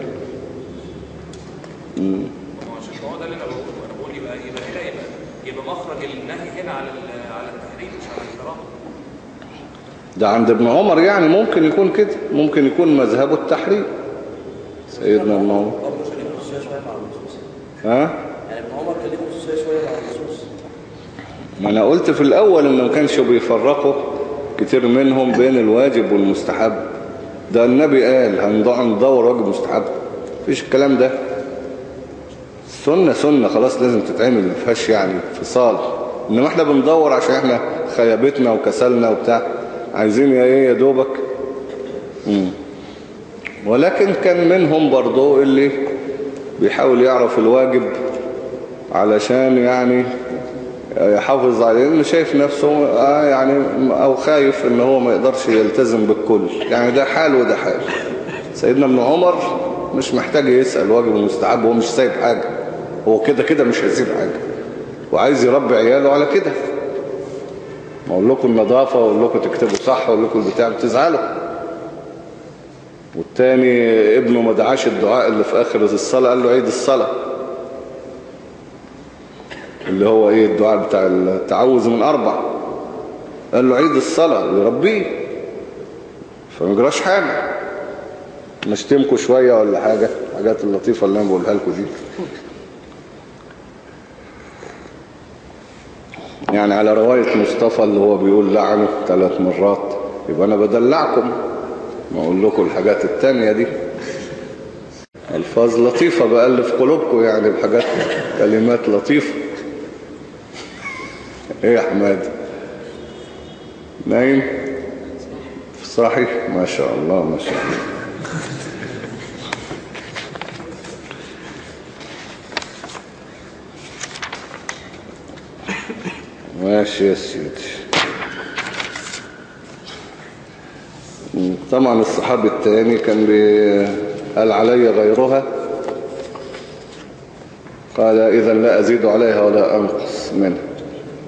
ده عند ابن عمر يعني ممكن يكون كده. ممكن يكون مذهبه التحريم. سيدنا ابن عمر. ها؟ يعني ابن عمر خصوصيه شوية مع النصوص ما أنا قلت في الأول إنه ما كانش بيفرقوا كتير منهم بين الواجب والمستحب. ده النبي قال هندور واجب مستحب. مفيش الكلام ده. سنة سنة خلاص لازم تتعمل ما فيهاش يعني فصال إنما إحنا بندور عشان إحنا خيبتنا وكسلنا وبتاع. عايزين يا إيه يا دوبك. مم. ولكن كان منهم برضو اللي بيحاول يعرف الواجب علشان يعني يحافظ عليه انه شايف نفسه آه يعني أو خايف إن هو ما يقدرش يلتزم بالكل. يعني ده حال وده حال. سيدنا ابن عمر مش محتاج يسأل واجب المستحب هو مش سايب حاجة. هو كده كده مش هيسيب حاجة. وعايز يربي عياله على كده. ما أقول لكم النظافة وأقول لكم تكتبوا صح وأقول لكم البتاع بتزعلوا والتاني ابنه ما دعاش الدعاء اللي في آخر الصلاة قال له عيد الصلاة. اللي هو إيه الدعاء بتاع التعوذ من أربع. قال له عيد الصلاة ويربيه فما يجراش حاجة نشتمكوا شوية ولا حاجة. حاجات اللطيفة اللي أنا بقولها لكم دي. يعني على رواية مصطفى اللي هو بيقول لعنه ثلاث مرات. يبقى أنا بدلعكم. ما أقول لكم الحاجات التانية دي. ألفاظ لطيفة بألف قلوبكم يعني بحاجات كلمات لطيفة. إيه يا حماد نايم؟ صاحي؟ ما شاء الله ما شاء الله. ماشي يا سيدي. طبعا الصحابي التاني كان قال علي غيرها. قال إذا لا أزيد عليها ولا أنقص منها.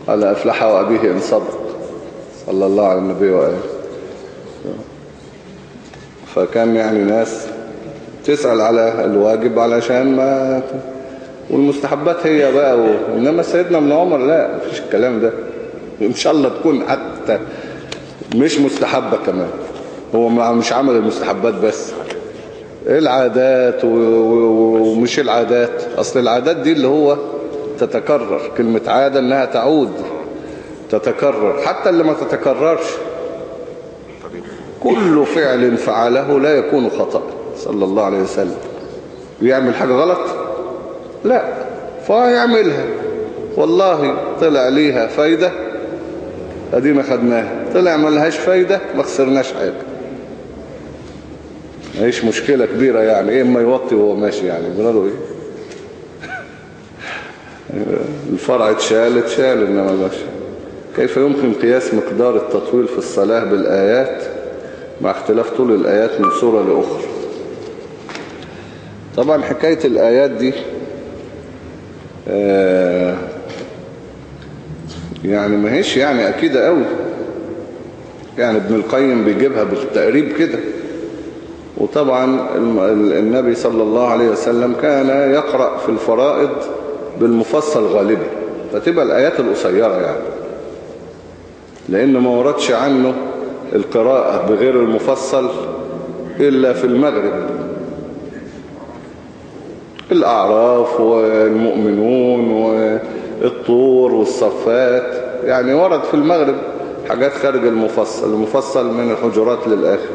قال أفلح وأبيه إن صدق. صلى الله على النبي وآله. فكان يعني ناس تسأل على الواجب علشان ما والمستحبات هي بقى و... إنما سيدنا ابن عمر لا مفيش الكلام ده. إن شاء الله تكون حتى مش مستحبة كمان. هو مش عمل المستحبات بس. العادات ومش العادات. أصل العادات دي اللي هو تتكرر كلمة عادة إنها تعود تتكرر حتى اللي ما تتكررش. كل فعل فعله لا يكون خطأ صلى الله عليه وسلم. بيعمل حاجة غلط؟ لا. فيعملها. والله طلع ليها فايدة ادينا خدناها. طلع ما لهاش فايدة ما خسرناش حاجة. ماهيش مشكلة كبيرة يعني إيه إما يوطي وهو ماشي يعني. بنقوله إيه؟ الفرع اتشال اتشال إنما ماشي كيف يمكن قياس مقدار التطويل في الصلاة بالآيات مع اختلاف طول الآيات من سورة لأخرى؟ طبعا حكاية الآيات دي آه، يعني ما هيش يعني أكيدة قوي يعني ابن القيم بيجيبها بالتقريب كده. وطبعا النبي صلى الله عليه وسلم كان يقرأ في الفرائض بالمفصل غالبا. فتبقى الآيات القصيرة يعني. لأن ما وردش عنه القراءة بغير المفصل إلا في المغرب. الأعراف والمؤمنون والطور والصفات. يعني ورد في المغرب حاجات خارج المفصل المفصل من الحجرات للآخر.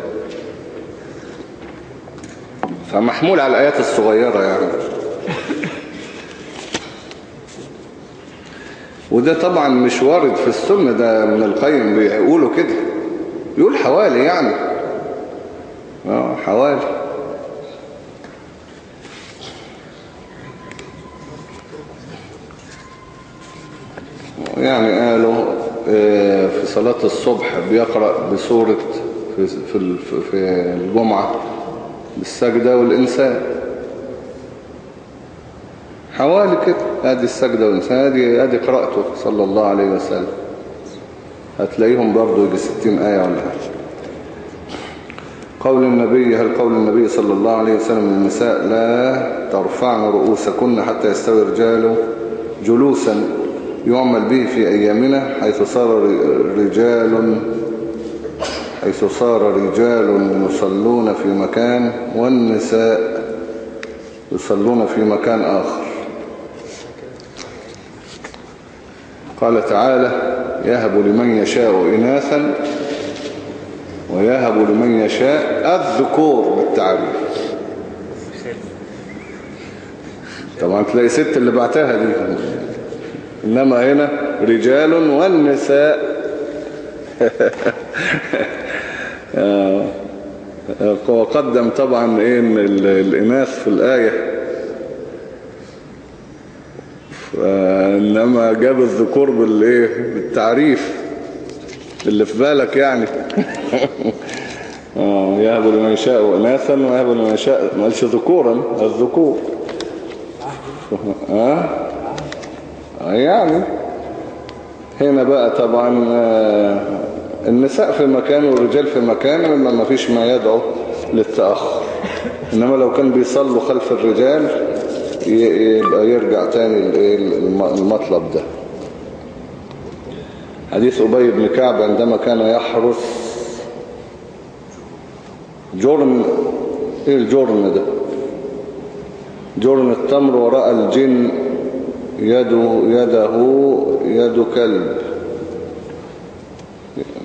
فمحمول على الآيات الصغيرة يعني. وده طبعا مش وارد في السنة ده من القيم بيقولوا كده. يقول حوالي يعني. آه حوالي. يعني قالوا آه، في صلاة الصبح بيقرأ بسورة في, في الجمعة بالسجدة والإنسان. حوالي كده ادي السجدة والإنسان ادي ادي قراءته صلى الله عليه وسلم. هتلاقيهم برضو يجي 60 آية ولا حاجة. قول النبي هل قول النبي صلى الله عليه وسلم للنساء لا ترفعن رؤوسكن حتى يستوي الرجال جلوسا يعمل به في أيامنا حيث صار رجال حيث صار رجال يصلون في مكان والنساء يصلون في مكان آخر. قال تعالى يهب لمن يشاء إناثا ويهب لمن يشاء الذكور بالتعريف. طبعا تلاقي ست اللي بعتها دي. إنما هنا رجال والنساء. آه. وقدم طبعا إيه إن ال- الإناث في الآية. إنما جاب الذكور بالإيه؟ بالتعريف اللي في بالك يعني. آه، يهب لمن يشاء إناثا ويهب لمن يشاء ما قالش ذكورا الذكور. ها آه؟ يعني. هنا بقى طبعا آه، النساء في مكان والرجال في مكان لما ما فيش ما يدعو للتأخر. إنما لو كان بيصلوا خلف الرجال يبقى يرجع تاني المطلب ده. حديث أبي بن كعب عندما كان يحرس جرن إيه الجرن ده؟ جرن التمر ورأى الجن يده يده يد كلب.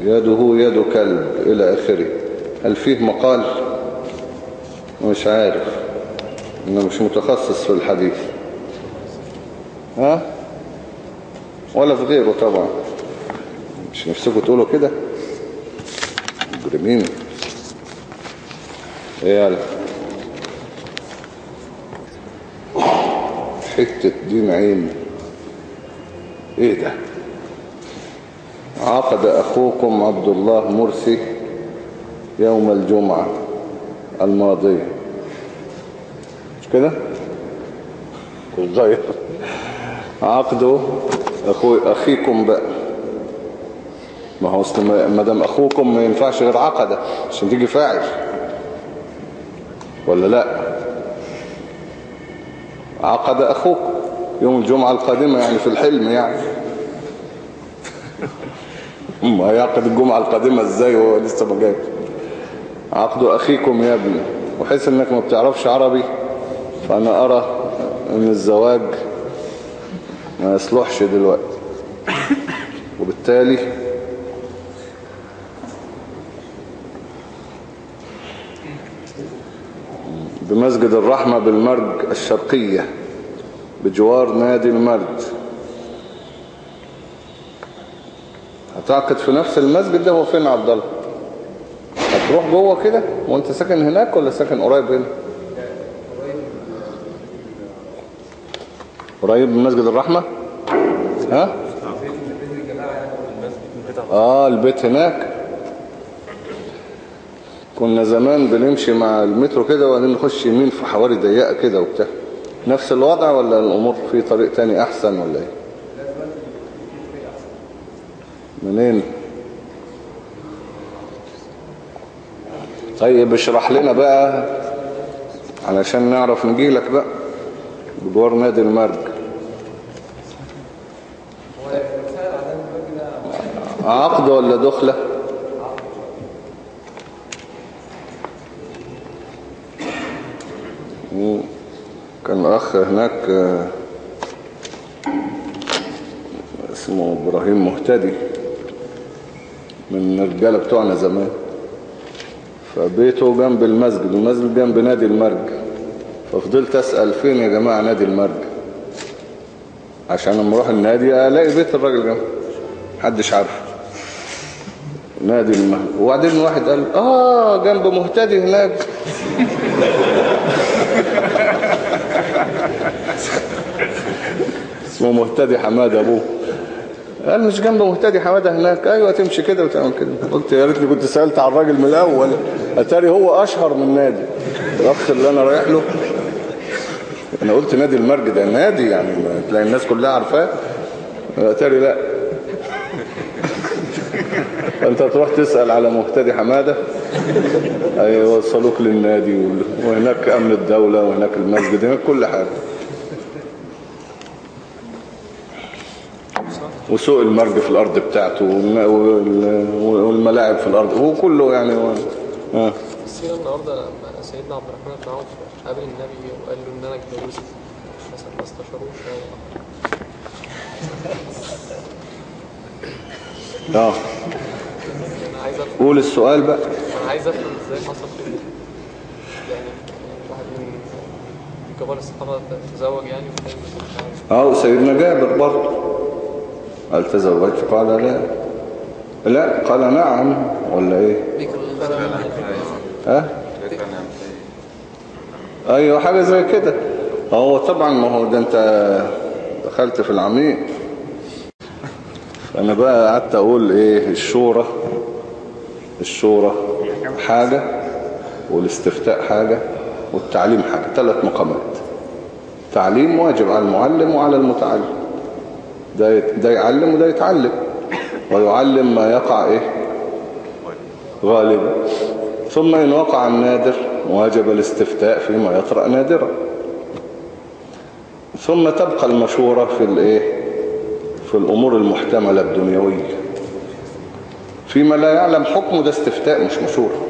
يده يد كلب إلى آخره. هل فيه مقال؟ مش عارف. أنا مش متخصص في الحديث. ها؟ ولا في غيره طبعا. مش نفسكم تقولوا كده؟ مجرمين. يالا حتة دين عين. إيه ده؟ عقد أخوكم عبد الله مرسي يوم الجمعة الماضية. مش كده؟ غير عقده أخو أخيكم بقى. ما هو أصل ما دام أخوكم ما ينفعش غير عقدة عشان تيجي فاعل. ولا لا؟ عقد أخوكم يوم الجمعة القادمة يعني في الحلم يعني. ما يعقد الجمعة القادمة إزاي وهو لسه ما جاي؟ عقد أخيكم يا ابني. وحيث إنك ما بتعرفش عربي فأنا أرى إن الزواج ما يصلحش دلوقتي. وبالتالي بمسجد الرحمة بالمرج الشرقية بجوار نادي المرج. هتعقد في نفس المسجد ده هو فين عبد الله؟ هتروح جوه كده وأنت ساكن هناك ولا ساكن قريب هنا؟ قريب من مسجد الرحمة؟ ها؟ آه البيت هناك. كنا زمان بنمشي مع المترو كده وبعدين نخش يمين في حواري ضيقة كده وبتاع. نفس الوضع ولا الأمور في طريق تاني أحسن ولا إيه؟ منين؟ طيب اشرح لنا بقى علشان نعرف نجيلك بقى. بجوار نادي المرج. عقد ولا دخلة. كان أخ هناك آه، اسمه إبراهيم مهتدي من الرجاله بتوعنا زمان. فبيته جنب المسجد المسجد جنب نادي المرج. ففضلت أسأل فين يا جماعة نادي المرج؟ عشان لما أروح النادي ألاقي بيت الراجل جنب محدش عارف نادي المرج وبعدين واحد قال آه جنب مهتدي هناك. اسمه مهتدي حماد أبوه. قال مش جنب مهتدي حمادة هناك. أيوه تمشي كده وتعمل كده. قلت يا ريتني كنت سألت على الراجل من الأول. أتاري هو أشهر من نادي. الأخ اللي أنا رايح له أنا قلت نادي المرج ده نادي يعني تلاقي الناس كلها عارفاه. أتاري لا. انت تروح تسأل على مهتدي حمادة. هيوصلوك للنادي وال- وهناك أمن الدولة وهناك المسجد هناك كل حاجة. وسوق المرج في الأرض بتاعته والم- وال- والملاعب في الأرض هو كله يعني هو. في السيرة النهاردة لما سيدنا عبد الرحمن بن عوف قابل النبي وقال له إن أنا اتجوزت. مثلا ما استشاروش. آه. عايز قول السؤال بقى. أنا عايز أفهم إزاي حصل كده. يعني واحد من كبار الصحابة تزوج يعني آه وسيدنا جابر برضه. هل تزوجت؟ قال لا. لا قال نعم. ولا إيه؟ ها؟ نعم أيوه حاجة زي كده. هو طبعا ما هو ده أنت دخلت في العميق. أنا بقى قعدت أقول إيه الشورى. الشورى حاجة والاستفتاء حاجة والتعليم حاجة. ثلاث مقامات. تعليم واجب على المعلم وعلى المتعلم. ده ده يعلم وده يتعلم. ويعلم ما يقع إيه؟ غالبا. ثم إن وقع النادر واجب الاستفتاء فيما يطرأ نادرا. ثم تبقى المشورة في الإيه؟ في الأمور المحتملة الدنيوية. فيما لا يعلم حكمه ده استفتاء مش مشورة.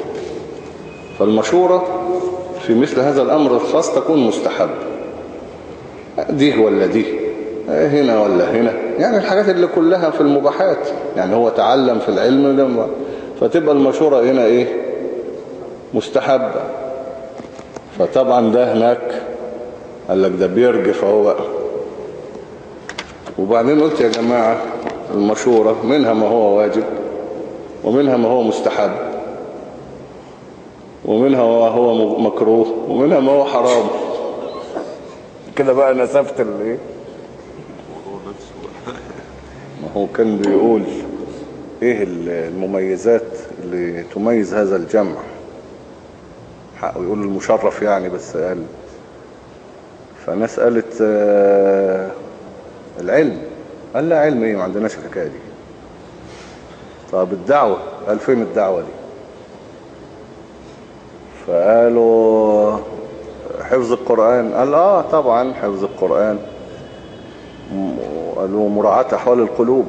فالمشورة في مثل هذا الأمر الخاص تكون مستحب دي ولا دي؟ هنا ولا هنا؟ يعني الحاجات اللي كلها في المباحات. يعني هو تعلم في العلم فتبقى المشورة هنا إيه؟ مستحبة. فطبعا ده هناك قال لك ده بيرجف بقى. وبعدين قلت يا جماعة المشورة منها ما هو واجب. ومنها ما هو مستحب ومنها ما هو مكروه ومنها ما هو حرام. كده بقى نسفت الايه ما هو كان بيقول إيه المميزات اللي تميز هذا الجمع؟ حقه يقول المشرف يعني بس قال. فناس قالت آه العلم. قال لا علم إيه؟ ما عندناش الحكاية دي. طب الدعوة قال فين الدعوة دي؟ فقالوا حفظ القرآن قال آه طبعا حفظ القرآن. قالوا مراعاة أحوال القلوب.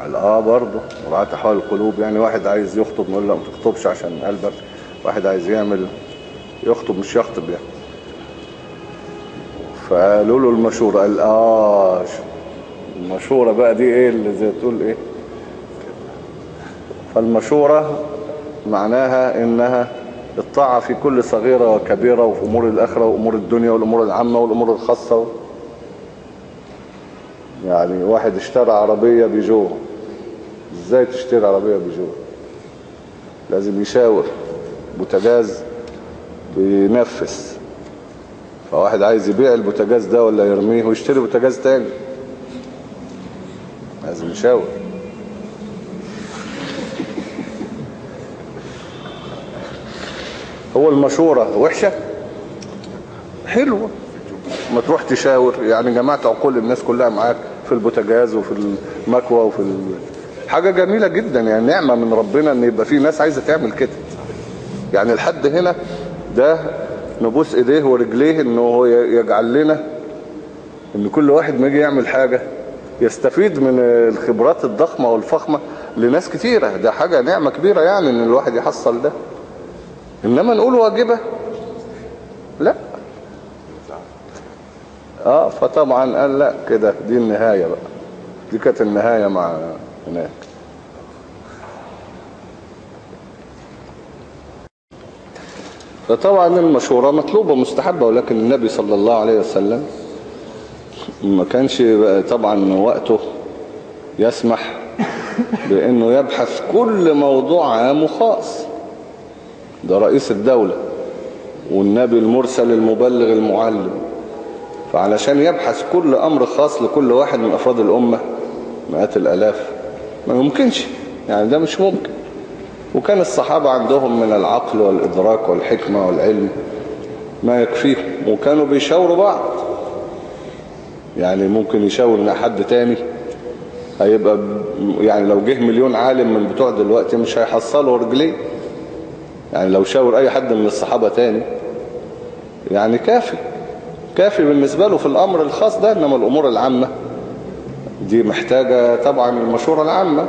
قال آه برضه مراعاة أحوال القلوب. يعني واحد عايز يخطب نقول له ما تخطبش عشان قلبك. واحد عايز يعمل يخطب مش يخطب يعني. فقالوا له المشورة قال آه المشورة بقى دي إيه اللي زي تقول إيه؟ فالمشورة معناها إنها الطاعة في كل صغيرة وكبيرة وفي أمور الآخرة وأمور الدنيا والأمور العامة والأمور الخاصة. يعني واحد اشترى عربية بيجو. إزاي تشتري عربية بيجو؟ لازم يشاور بوتجاز بينفس. فواحد عايز يبيع البوتجاز ده ولا يرميه ويشتري بوتجاز تاني. لازم يشاور. هو المشورة وحشة؟ حلوة. ما تروح تشاور يعني جماعة عقول الناس كلها معاك في البوتجاز وفي المكوى وفي ال... حاجة جميلة جدا يعني نعمة من ربنا إن يبقى في ناس عايزة تعمل كده. يعني الحد هنا ده نبوس إيديه ورجليه انه هو يجعل لنا إن كل واحد ما يجي يعمل حاجة يستفيد من الخبرات الضخمة والفخمة لناس كتيرة. ده حاجة نعمة كبيرة يعني إن الواحد يحصل ده. إنما نقول واجبة. لا. آه فطبعا قال لا كده دي النهاية بقى. دي كانت النهاية مع هناك. فطبعا المشورة مطلوبة مستحبة ولكن النبي صلى الله عليه وسلم ما كانش طبعا وقته يسمح بأنه يبحث كل موضوع عام وخاص. ده رئيس الدولة والنبي المرسل المبلغ المعلم. فعلشان يبحث كل أمر خاص لكل واحد من أفراد الأمة مئات الألاف ما يمكنش. يعني ده مش ممكن. وكان الصحابة عندهم من العقل والإدراك والحكمة والعلم ما يكفيهم. وكانوا بيشاوروا بعض. يعني ممكن يشاور إن حد تاني هيبقى يعني لو جه مليون عالم من بتوع دلوقتي مش هيحصلوا رجليه. يعني لو شاور أي حد من الصحابة تاني يعني كافي كافي بالنسبة له في الأمر الخاص ده إنما الأمور العامة دي محتاجة طبعا المشورة العامة.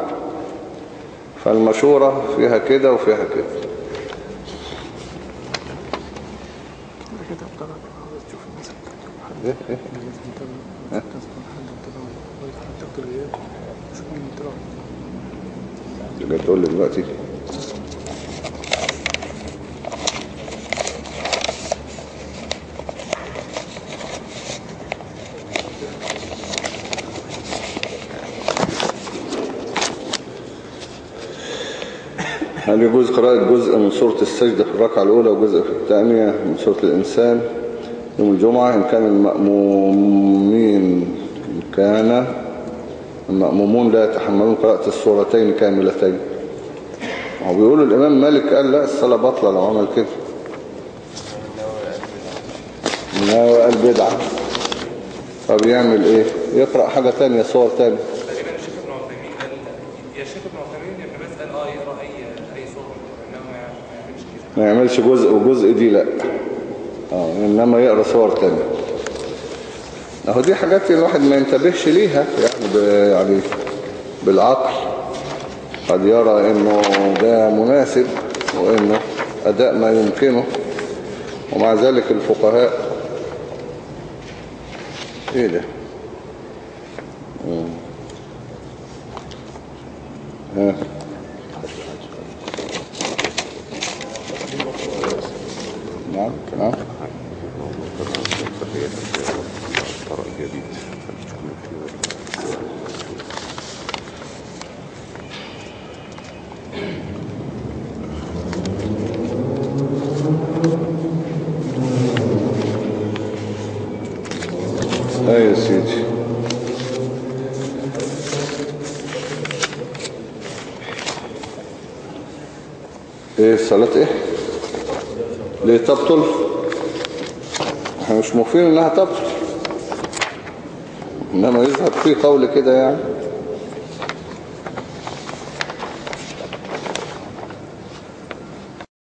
فالمشورة فيها كده وفيها كده. إيه إيه الناس بتتابع الناس بتكون حد متابع وضيف حد تكتب الغياب شوف مين متابع اللي تقول لي دلوقتي هل يجوز قراءة جزء من سورة السجدة في الركعة الأولى وجزء في الثانية من سورة الإنسان يوم الجمعة؟ إن كان المأمومين كان المأمومون لا يتحملون قراءة السورتين كاملتين. هو بيقولوا الإمام مالك قال لا الصلاة بطلة لو عمل كده. ناوي قال بدعة. طب يعمل إيه؟ يقرأ حاجة تانية صور تانية تقريبا الشيخ ابن عثيمين قال يا الشيخ ابن عثيمين يا ابن باز قال آه يقرا اي اي صوره انما ما يعملش كده ما يعملش جزء وجزء دي لا. آه إنما يقرأ صور تانية. أهو دي حاجات الواحد ما ينتبهش ليها يعني. يعني بالعقل. قد يرى إنه ده مناسب وإنه أداء ما يمكنه. ومع ذلك الفقهاء إيه ده؟ مم. ها. نعم نعم الطرق الجديد إيه يا سيدي إيه الصلاة إيه ليه تبطل إحنا مش موافقين إنها تبطل. إنما يظهر فيه قول كده يعني.